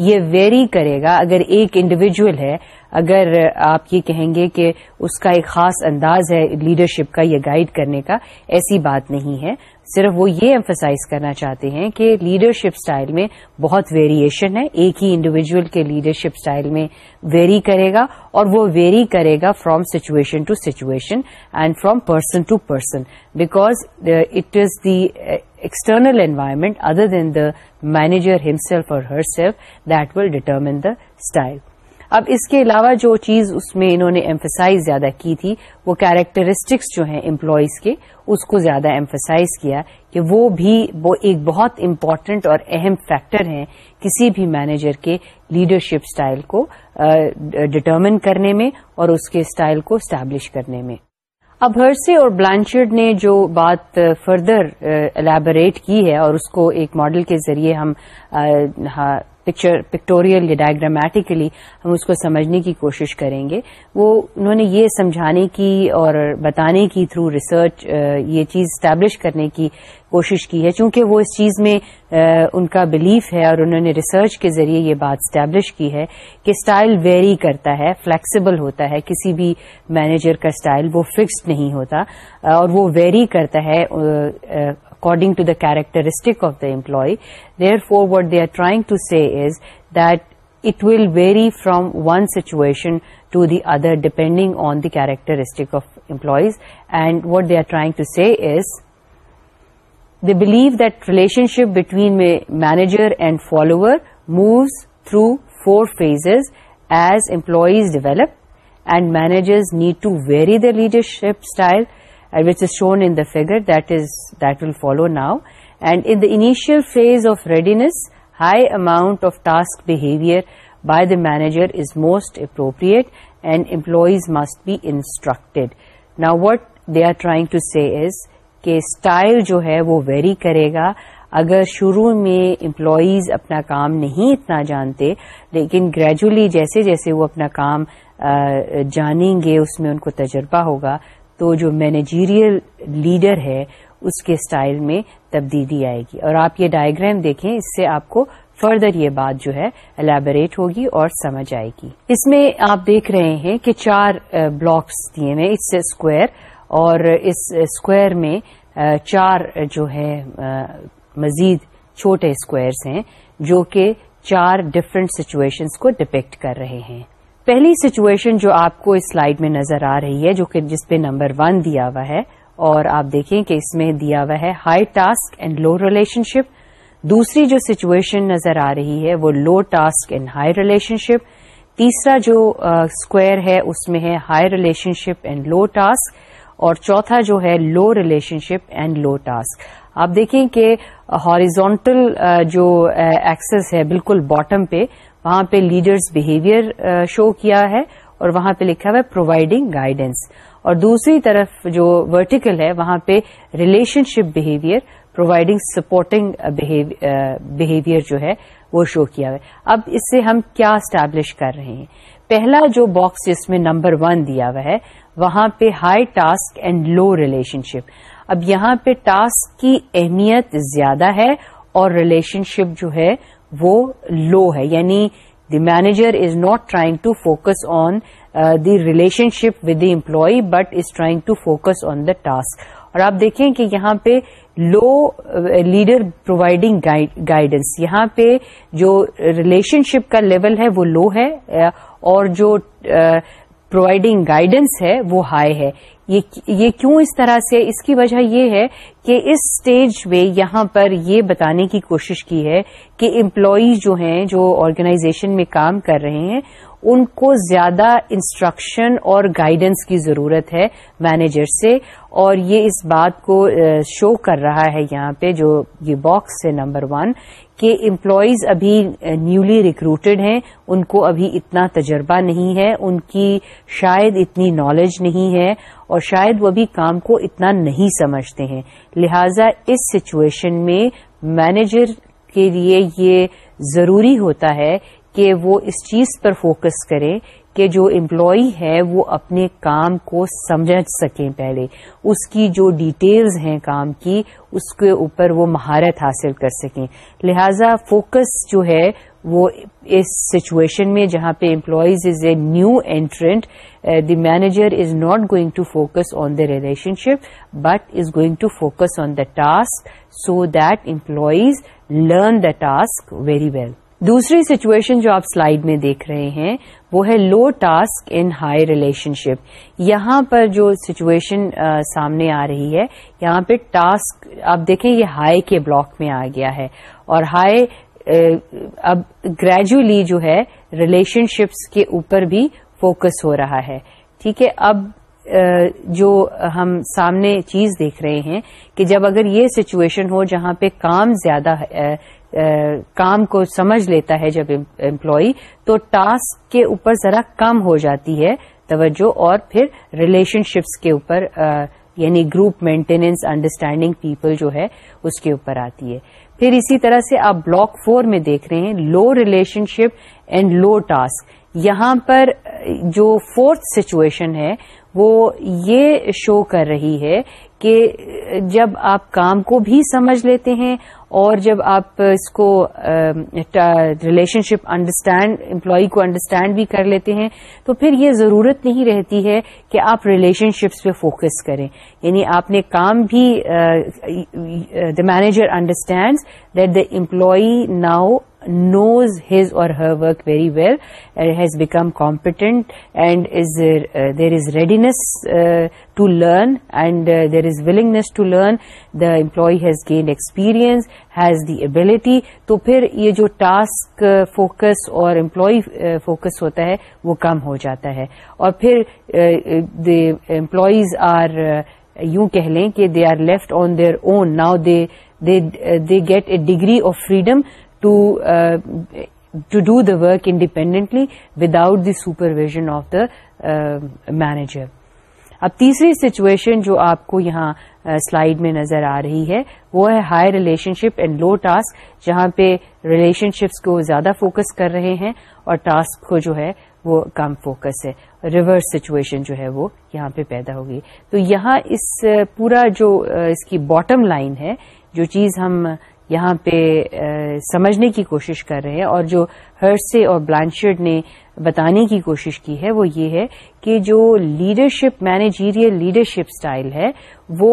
یہ ویری کرے گا اگر ایک انڈیویجل ہے اگر آپ یہ کہیں گے کہ اس کا ایک خاص انداز ہے لیڈرشپ کا یا گائیڈ کرنے کا ایسی بات نہیں ہے صرف وہ یہ ایمفسائز کرنا چاہتے ہیں کہ لیڈرشپ سٹائل میں بہت ویریشن ہے ایک ہی انڈیویجل کے لیڈرشپ سٹائل میں ویری کرے گا اور وہ ویری کرے گا from situation to situation and from person to person because it is the external environment other than the manager himself or herself that will determine the style اب اس کے علاوہ جو چیز اس میں انہوں نے ایمفیسائز زیادہ کی تھی وہ کیریکٹرسٹکس جو ہیں امپلائیز کے اس کو زیادہ ایمفیسائز کیا کہ وہ بھی وہ ایک بہت امپورٹنٹ اور اہم فیکٹر ہیں کسی بھی مینیجر کے لیڈرشپ سٹائل کو ڈٹرمن کرنے میں اور اس کے سٹائل کو اسٹیبلش کرنے میں اب ہرسے اور بلانچرڈ نے جو بات فردر الیبوریٹ کی ہے اور اس کو ایک ماڈل کے ذریعے ہم پکچر پکٹوریل یا ڈائگرامیٹیکلی ہم اس کو سمجھنے کی کوشش کریں گے وہ انہوں نے یہ سمجھانے کی اور بتانے کی تھرو ریسرچ یہ چیز اسٹیبلش کرنے کی کوشش کی ہے چونکہ وہ اس چیز میں ان کا بلیف ہے اور انہوں نے ریسرچ کے ذریعے یہ بات اسٹیبلش کی ہے کہ اسٹائل ویری کرتا ہے فلیکسیبل ہوتا ہے کسی بھی مینیجر کا اسٹائل وہ فکسڈ نہیں ہوتا اور وہ ویری کرتا ہے according to the characteristic of the employee. Therefore, what they are trying to say is that it will vary from one situation to the other depending on the characteristic of employees. And what they are trying to say is, they believe that relationship between manager and follower moves through four phases as employees develop, and managers need to vary their leadership style I which shown in the figure that is that will follow now and in the initial phase of readiness high amount of task behaviour by the manager is most appropriate and employees must be instructed now what they are trying to see is کہ style جو ہے وہ vary کرے گا اگر شروع میں employees اپنا کام نہیں اتنا جانتے لیکن گریجولی جیسے جیسے وہ اپنا کام جانیں گے اس میں ان کو تجربہ ہوگا تو جو مینیجیریل لیڈر ہے اس کے اسٹائل میں تبدیلی آئے گی اور آپ یہ ڈائگرام دیکھیں اس سے آپ کو فردر یہ بات جو ہے الیبوریٹ ہوگی اور سمجھ آئے گی اس میں آپ دیکھ رہے ہیں کہ چار بلاکس دیے ہیں اس سے اسکوئر اور اس اسکوئر میں چار جو ہے مزید چھوٹے اسکوائرس ہیں جو کہ چار ڈفرینٹ سچویشنس کو ڈپیکٹ کر رہے ہیں پہلی سچویشن جو آپ کو اس سلائیڈ میں نظر آ رہی ہے جو کہ جس پہ نمبر ون دیا ہوا ہے اور آپ دیکھیں کہ اس میں دیا ہوا ہے high task and low relationship دوسری جو سچویشن نظر آ رہی ہے وہ low task and high relationship تیسرا جو اسکوائر ہے اس میں ہے high relationship and low task اور چوتھا جو ہے low relationship and low task آپ دیکھیں کہ ہاریزونٹل جو ایکسس ہے بالکل باٹم پہ وہاں پہ لیڈرز بہیویئر شو کیا ہے اور وہاں پہ لکھا ہوا ہے پرووائڈنگ گائیڈنس اور دوسری طرف جو ورٹیکل ہے وہاں پہ relationship behaviour providing supporting behaviour جو ہے وہ شو کیا ہوا ہے اب اس سے ہم کیا اسٹیبلش کر رہے ہیں پہلا جو باکس جس میں نمبر ون دیا ہوا ہے وہاں پہ high task and low relationship اب یہاں پہ ٹاسک کی اہمیت زیادہ ہے اور ریلیشن شپ جو ہے وہ لو ہے یعنی the manager is not trying to focus on the relationship with the employee but is trying to focus on the task اور آپ دیکھیں کہ یہاں پہ لو لیڈر پرووائڈنگ گائیڈنس یہاں پہ جو ریلیشن شپ کا لیول ہے وہ لو ہے uh, اور جو پرووائڈنگ uh, گائیڈنس ہے وہ ہائی ہے یہ کیوں اس طرح سے اس کی وجہ یہ ہے کہ اس سٹیج پہ یہاں پر یہ بتانے کی کوشش کی ہے کہ امپلائی جو ہیں جو آرگنائزیشن میں کام کر رہے ہیں ان کو زیادہ انسٹرکشن اور گائیڈنس کی ضرورت ہے مینیجر سے اور یہ اس بات کو شو کر رہا ہے یہاں پہ جو یہ باکس ہے نمبر ون کہ امپلائیز ابھی نیولی ریکروٹڈ ہیں ان کو ابھی اتنا تجربہ نہیں ہے ان کی شاید اتنی نالج نہیں ہے اور شاید وہ ابھی کام کو اتنا نہیں سمجھتے ہیں لہذا اس سچویشن میں مینیجر کے لیے یہ ضروری ہوتا ہے کہ وہ اس چیز پر فوکس کریں کہ جو امپلائی ہے وہ اپنے کام کو سمجھ سکیں پہلے اس کی جو ڈیٹیلز ہیں کام کی اس کے اوپر وہ مہارت حاصل کر سکیں لہذا فوکس جو ہے وہ اس سچویشن میں جہاں پہ employees is a new entrant the manager is not going to focus on the relationship but is going to focus on the task so that employees learn the task very well دوسری situation جو آپ slide میں دیکھ رہے ہیں وہ ہے low task in high relationship یہاں پر جو سچویشن سامنے آ رہی ہے یہاں پہ ٹاسک آپ دیکھیں یہ ہائی کے بلاک میں آ گیا ہے اور ہائی اب گریجولی جو ہے ریلیشن شپس کے اوپر بھی فوکس ہو رہا ہے ٹھیک ہے اب جو ہم سامنے چیز دیکھ رہے ہیں کہ جب اگر یہ سچویشن ہو جہاں پہ کام زیادہ کام کو سمجھ لیتا ہے جب امپلائی تو ٹاسک کے اوپر ذرا کم ہو جاتی ہے توجہ اور پھر ریلیشن شپس کے اوپر یعنی گروپ مینٹیننس انڈرسٹینڈنگ پیپل جو ہے اس کے اوپر آتی ہے پھر اسی طرح سے آپ بلاک فور میں دیکھ رہے ہیں low relationship and low task یہاں پر جو فورتھ سچویشن ہے وہ یہ شو کر رہی ہے کہ جب آپ کام کو بھی سمجھ لیتے ہیں اور جب آپ اس کو ریلیشن شپ انڈرسٹینڈ امپلائی کو انڈرسٹینڈ بھی کر لیتے ہیں تو پھر یہ ضرورت نہیں رہتی ہے کہ آپ ریلیشن شپس پہ فوکس کریں یعنی آپ نے کام بھی the manager understand that the employee now knows his or her work very well has become competent and is there is readiness to learn and there is willingness to learn the employee has gained experience has the ability تو پھر یہ جو task focus uh, اور employee focus uh, ہوتا ہے وہ کم ہو جاتا ہے اور پھر دے ایمپلائیز آر یو کہہ لیں کہ they are left on their own now they get a degree of freedom to to do the work independently without the supervision of the manager اب تیسری سچویشن جو آپ کو یہاں سلائیڈ uh, میں نظر آ رہی ہے وہ ہے high relationship and low task جہاں پہ ریلیشن شپس کو زیادہ فوکس کر رہے ہیں اور ٹاسک کو جو ہے وہ کم فوکس ہے ریورس سچویشن جو ہے وہ یہاں پہ پیدا ہوگی تو یہاں اس uh, پورا جو uh, اس کی باٹم لائن ہے جو چیز ہم یہاں پہ سمجھنے کی کوشش کر رہے ہیں اور جو ہرسے اور بلانشرڈ نے بتانے کی کوشش کی ہے وہ یہ ہے کہ جو لیڈرشپ مینیجیریل لیڈرشپ سٹائل ہے وہ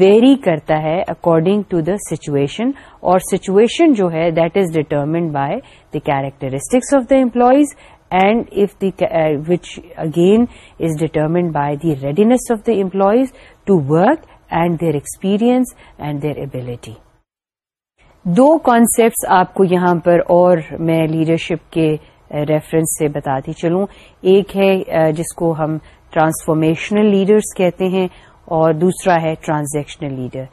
ویری کرتا ہے اکارڈنگ ٹو دا سچویشن اور سچویشن جو ہے that is determined by the characteristics of the employees and if the which again is determined by the readiness of the employees to work and their experience and their ability do concepts آپ کو یہاں پر اور میں leadership کے reference uh, سے بتاتی چلوں ایک ہے uh, جس کو ہم ٹرانسفارمیشنل لیڈرس کہتے ہیں اور دوسرا ہے ٹرانزیکشنل لیڈر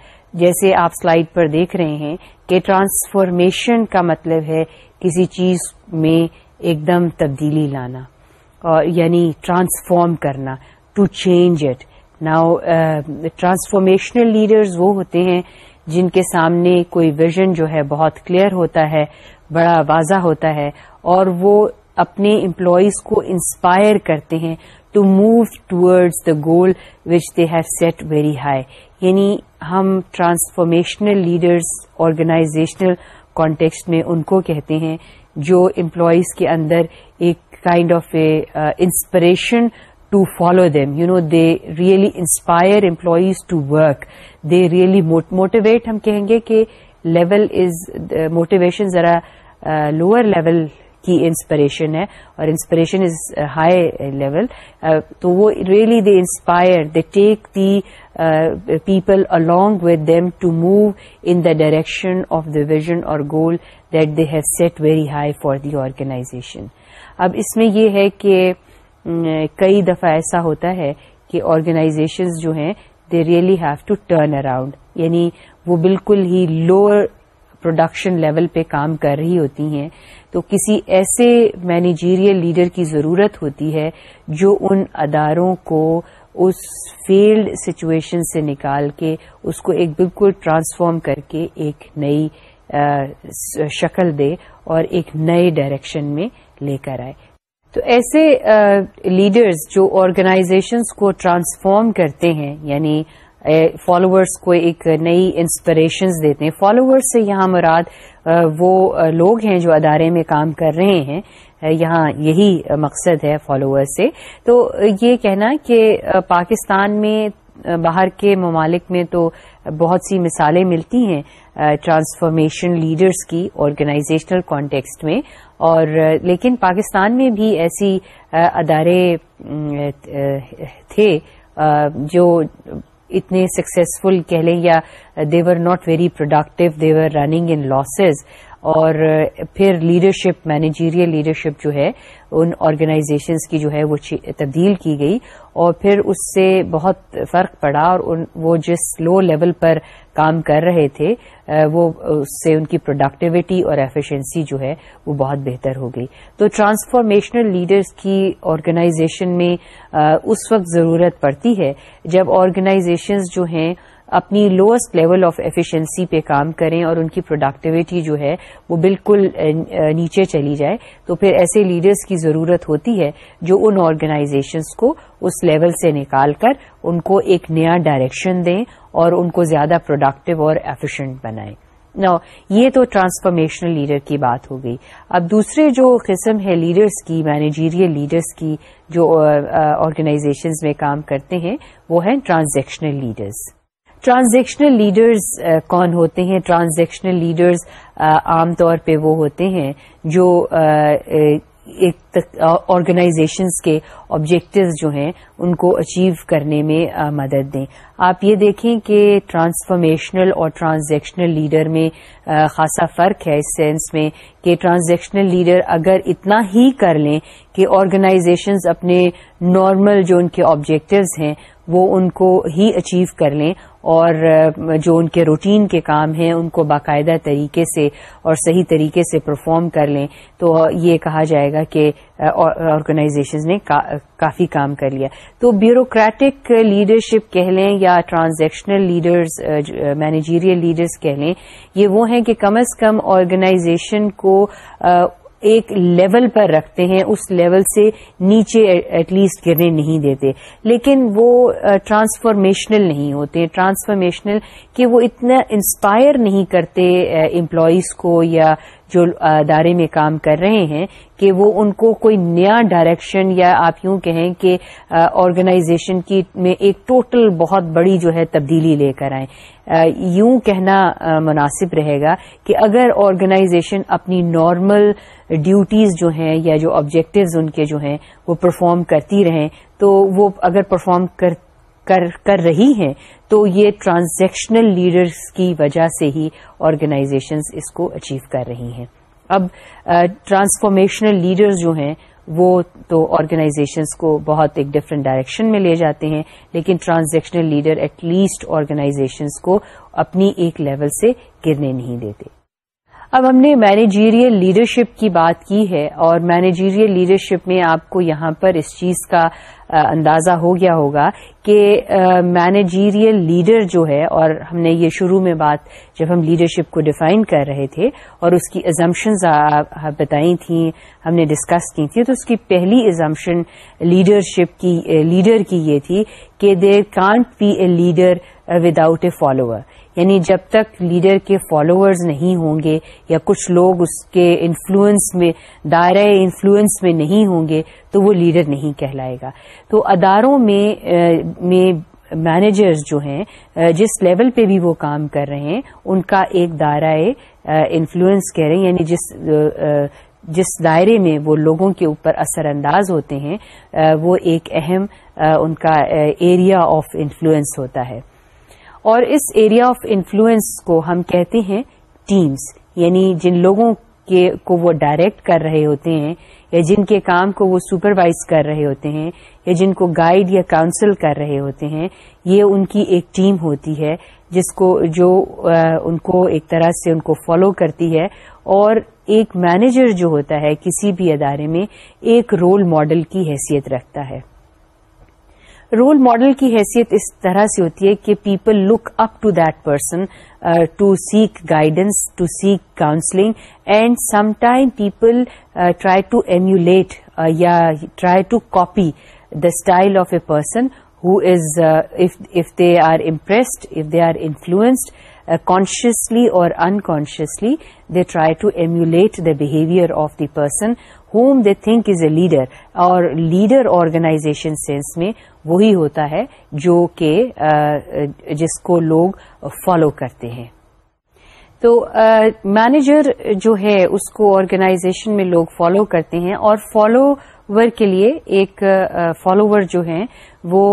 جیسے آپ سلائڈ پر دیکھ رہے ہیں کہ ٹرانسفارمیشن کا مطلب ہے کسی چیز میں ایک دم تبدیلی لانا اور یعنی ٹرانسفارم کرنا to change it now transformational leaders وہ ہوتے ہیں جن کے سامنے کوئی ویژن جو ہے بہت کلیئر ہوتا ہے بڑا واضح ہوتا ہے اور وہ اپنے امپلائیز کو انسپائر کرتے ہیں to move towards the goal which they have set very high یعنی ہم ٹرانسفارمیشنل لیڈرز آرگنائزیشنل کانٹیکسٹ میں ان کو کہتے ہیں جو امپلائیز کے اندر ایک kind of a inspiration to follow them you know they really inspire employees to work they really motivate ہم کہیں گے کہ لیول موٹیویشن uh, ذرا لوور uh, لیول کی انسپریشن ہے اور انسپریشن از ہائی لیول تو وہ really they inspire they take the people along with them to move in the direction of the vision اور goal that these set very high for the organization اب اس میں یہ ہے کہ کئی دفعہ ایسا ہوتا ہے کہ آرگنائزیشنز جو ہیں they really have to turn around یعنی وہ بالکل ہی لوور پروڈکشن لیول پہ کام کر رہی ہوتی ہیں تو کسی ایسے مینیجیریل لیڈر کی ضرورت ہوتی ہے جو ان اداروں کو اس فیلڈ سچویشن سے نکال کے اس کو ایک بالکل ٹرانسفارم کر کے ایک نئی شکل دے اور ایک نئے ڈائریکشن میں لے کر آئے تو ایسے لیڈرز جو آرگنائزیشنس کو ٹرانسفارم کرتے ہیں یعنی فالوورس کو ایک نئی انسپریشنز دیتے ہیں فالوورس سے یہاں مراد وہ لوگ ہیں جو ادارے میں کام کر رہے ہیں یہاں یہی مقصد ہے فالوور سے تو یہ کہنا کہ پاکستان میں باہر کے ممالک میں تو بہت سی مثالیں ملتی ہیں ٹرانسفارمیشن لیڈرز کی آرگنائزیشنل کانٹیکسٹ میں اور لیکن پاکستان میں بھی ایسی ادارے تھے جو اتنے سکسیزفل کہہ لیں یا they're not very productive they're running in losses اور پھر لیڈرشپ مینیجیریل لیڈرشپ جو ہے ان آرگنائزیشنز کی جو ہے وہ تبدیل کی گئی اور پھر اس سے بہت فرق پڑا اور ان وہ جس لو لیول پر کام کر رہے تھے وہ اس سے ان کی پروڈکٹیوٹی اور ایفیشنسی جو ہے وہ بہت بہتر ہو گئی تو ٹرانسفارمیشنل لیڈرز کی آرگنائزیشن میں اس وقت ضرورت پڑتی ہے جب آرگنائزیشنز جو ہیں اپنی لوئسٹ لیول آف ایفیشنسی پہ کام کریں اور ان کی پروڈکٹیوٹی جو ہے وہ بالکل نیچے چلی جائے تو پھر ایسے لیڈرز کی ضرورت ہوتی ہے جو ان آرگنائزیشنس کو اس لیول سے نکال کر ان کو ایک نیا ڈائریکشن دیں اور ان کو زیادہ پروڈکٹیو اور ایفیشینٹ بنائیں یہ تو ٹرانسفارمیشنل لیڈر کی بات ہو گئی اب دوسرے جو قسم ہے لیڈرس کی مینیجیریل لیڈرس کی جو آرگنائزیشنز میں کام کرتے ہیں وہ ہیں ٹرانزیکشنل لیڈرس ٹرانزیکشنل لیڈرز کون ہوتے ہیں ٹرانزیکشنل لیڈرز عام طور پہ وہ ہوتے ہیں جو آرگنائزیشنز کے آبجیکٹوز جو ہیں ان کو اچیو کرنے میں مدد دیں آپ یہ دیکھیں کہ ٹرانسفارمیشنل اور ٹرانزیکشنل لیڈر میں خاصا فرق ہے اس سینس میں کہ ٹرانزیکشنل لیڈر اگر اتنا ہی کر لیں کہ آرگنائزیشنز اپنے نارمل جو ان کے آبجیکٹوز ہیں وہ ان کو ہی اچیو کر لیں اور جو ان کے روٹین کے کام ہیں ان کو باقاعدہ طریقے سے اور صحیح طریقے سے پرفارم کر لیں تو یہ کہا جائے گا کہ آرگنائزیشنز نے کافی کام کر لیا تو بیوروکریٹک لیڈرشپ کہہ لیں یا ٹرانزیکشنل لیڈرز مینیجیریل لیڈرز کہہ لیں یہ وہ ہیں کہ کم از کم آرگنائزیشن کو ایک لیول پر رکھتے ہیں اس لیول سے نیچے ایٹ لیسٹ گرنے نہیں دیتے لیکن وہ ٹرانسفارمیشنل نہیں ہوتے ٹرانسفارمیشنل کہ وہ اتنا انسپائر نہیں کرتے امپلائیز کو یا جو ادارے میں کام کر رہے ہیں کہ وہ ان کو کوئی نیا ڈائریکشن یا آپ یوں کہیں کہ آرگنائزیشن کی میں ایک ٹوٹل بہت بڑی جو ہے تبدیلی لے کر آئیں یوں کہنا مناسب رہے گا کہ اگر آرگنائزیشن اپنی نارمل ڈیوٹیز جو ہیں یا جو آبجیکٹوز ان کے جو ہیں وہ پرفارم کرتی رہیں تو وہ اگر پرفارم کر کر کر رہی ہیں تو یہ ٹرانزیکشنل لیڈرس کی وجہ سے ہی آرگنائزیشنز اس کو اچیو کر رہی ہیں اب ٹرانسفارمیشنل uh, لیڈرز جو ہیں وہ تو آرگنائزیشنز کو بہت ایک ڈفرینٹ ڈائریکشن میں لے جاتے ہیں لیکن transactional leader at least organizations کو اپنی ایک لیول سے گرنے نہیں دیتے اب ہم نے مینیجیریل لیڈرشپ کی بات کی ہے اور مینیجیریل لیڈرشپ میں آپ کو یہاں پر اس چیز کا اندازہ ہو گیا ہوگا کہ مینیجیریل لیڈر جو ہے اور ہم نے یہ شروع میں بات جب ہم لیڈرشپ کو ڈیفائن کر رہے تھے اور اس کی ایزمپشنز بتائی تھیں ہم نے ڈسکس کی تھیں تو اس کی پہلی ازمپشن لیڈرشپ کی لیڈر کی یہ تھی کہ there can't be a leader without a follower یعنی جب تک لیڈر کے فالوورز نہیں ہوں گے یا کچھ لوگ اس کے انفلوئنس میں دائرہ انفلوئنس میں نہیں ہوں گے تو وہ لیڈر نہیں کہلائے گا تو اداروں میں میں مینیجرز جو ہیں جس لیول پہ بھی وہ کام کر رہے ہیں ان کا ایک دائرہ انفلوئنس کہہ رہے ہیں یعنی جس جس دائرے میں وہ لوگوں کے اوپر اثر انداز ہوتے ہیں وہ ایک اہم ان کا ایریا آف انفلوئنس ہوتا ہے اور اس ایریا آف انفلوئنس کو ہم کہتے ہیں ٹیمز یعنی جن لوگوں کے کو وہ ڈائریکٹ کر رہے ہوتے ہیں یا جن کے کام کو وہ سپروائز کر رہے ہوتے ہیں یا جن کو گائیڈ یا کاؤنسل کر رہے ہوتے ہیں یہ ان کی ایک ٹیم ہوتی ہے جس کو جو ان کو ایک طرح سے ان کو فالو کرتی ہے اور ایک مینیجر جو ہوتا ہے کسی بھی ادارے میں ایک رول ماڈل کی حیثیت رکھتا ہے رول ماڈل کی حیثیت اس طرح سے ہوتی ہے کہ people look up to that person to seek guidance to seek counselling and some time people try to emulate یا try to copy the style of a person as if they are impressed if they are influenced consciously or unconsciously they try to emulate the behaviour of the person whom they think is a leader lead organization sense میں وہی ہوتا ہے جو کہ جس کو لوگ follow کرتے ہیں تو مینیجر جو ہے اس کو آرگائزشن میں لوگ فالو کرتے ہیں اور فالوور فالوور جو ہیں وہ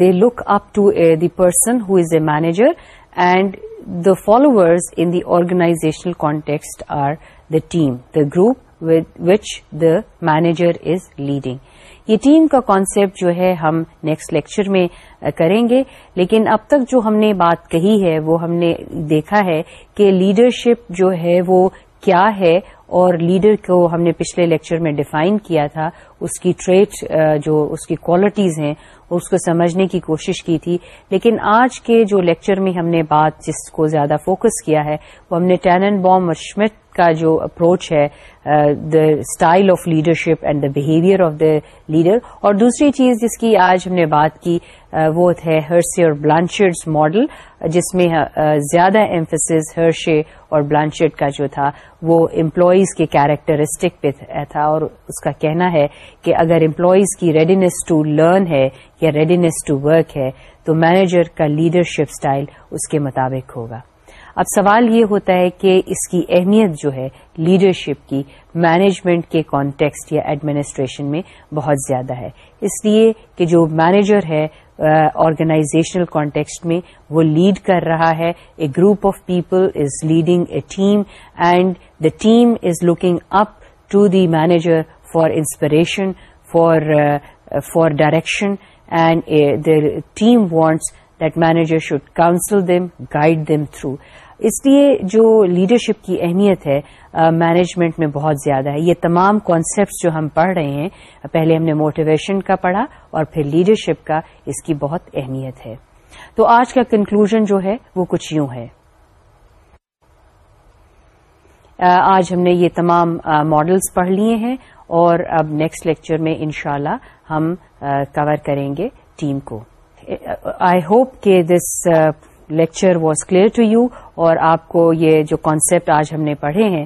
they look up the person as manager and the followers in the organizational context or team the group which the manager is leading یہ ٹیم کا کانسیپٹ جو ہے ہم نیکسٹ لیکچر میں کریں گے لیکن اب تک جو ہم نے بات کہی ہے وہ ہم نے دیکھا ہے کہ لیڈرشپ جو ہے وہ کیا ہے اور لیڈر کو ہم نے پچھلے لیکچر میں ڈیفائن کیا تھا اس کی ٹریٹ جو اس کی کوالٹیز ہیں اس کو سمجھنے کی کوشش کی تھی لیکن آج کے جو لیکچر میں ہم نے بات جس کو زیادہ فوکس کیا ہے وہ ہم نے بوم بام شمٹ کا جو اپروچ ہے the style of leadership and the behaviour of the leader اور دوسری چیز جس کی آج ہم نے بات کی وہ ہے ہرشے اور بلانچرڈ ماڈل جس میں زیادہ امفسز ہرشے اور بلانچرڈ کا جو تھا وہ امپلائیز کے کیریکٹرسٹک پہ تھا اور اس کا کہنا ہے کہ اگر امپلائیز کی ریڈینیس ٹو لرن ہے یا ریڈینیس ٹو ورک ہے تو مینیجر کا لیڈرشپ اسٹائل اس کے مطابق ہوگا اب سوال یہ ہوتا ہے کہ اس کی اہمیت جو ہے لیڈرشپ کی مینجمنٹ کے کانٹیکسٹ یا ایڈمنسٹریشن میں بہت زیادہ ہے اس لیے کہ جو مینیجر ہے آرگنائزیشنل کانٹیکسٹ میں وہ لیڈ کر رہا ہے a group of people is leading a team and the team is looking up to the manager for inspiration for for direction and the team wants that manager should counsel them guide them through اس لیے جو leadership کی اہمیت ہے management میں بہت زیادہ ہے یہ تمام کانسیپٹس جو ہم پڑھ رہے ہیں پہلے ہم نے موٹیویشن کا پڑھا اور پھر لیڈرشپ کا اس کی بہت اہمیت ہے تو آج کا کنکلوژن جو ہے وہ کچھ یوں ہے آج ہم نے یہ تمام ماڈلس پڑھ لیے ہیں اور اب نیکسٹ لیکچر میں انشاءاللہ ہم کور کریں گے ٹیم کو آئی ہوپ کہ this lecture was clear to you اور آپ کو یہ جو کانسیپٹ آج ہم نے پڑھے ہیں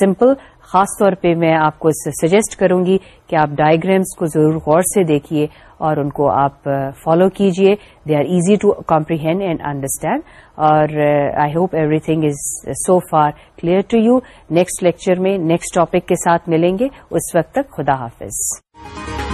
سمپل خاص طور پہ میں آپ کو سجیسٹ کروں گی کہ آپ ڈائگرامس کو ضرور غور سے دیکھیے اور ان کو آپ فالو کیجیے they are easy to comprehend and understand اور I hope everything is so far clear to you next lecture میں نیکسٹ ٹاپک کے ساتھ ملیں گے اس وقت تک خدا حافظ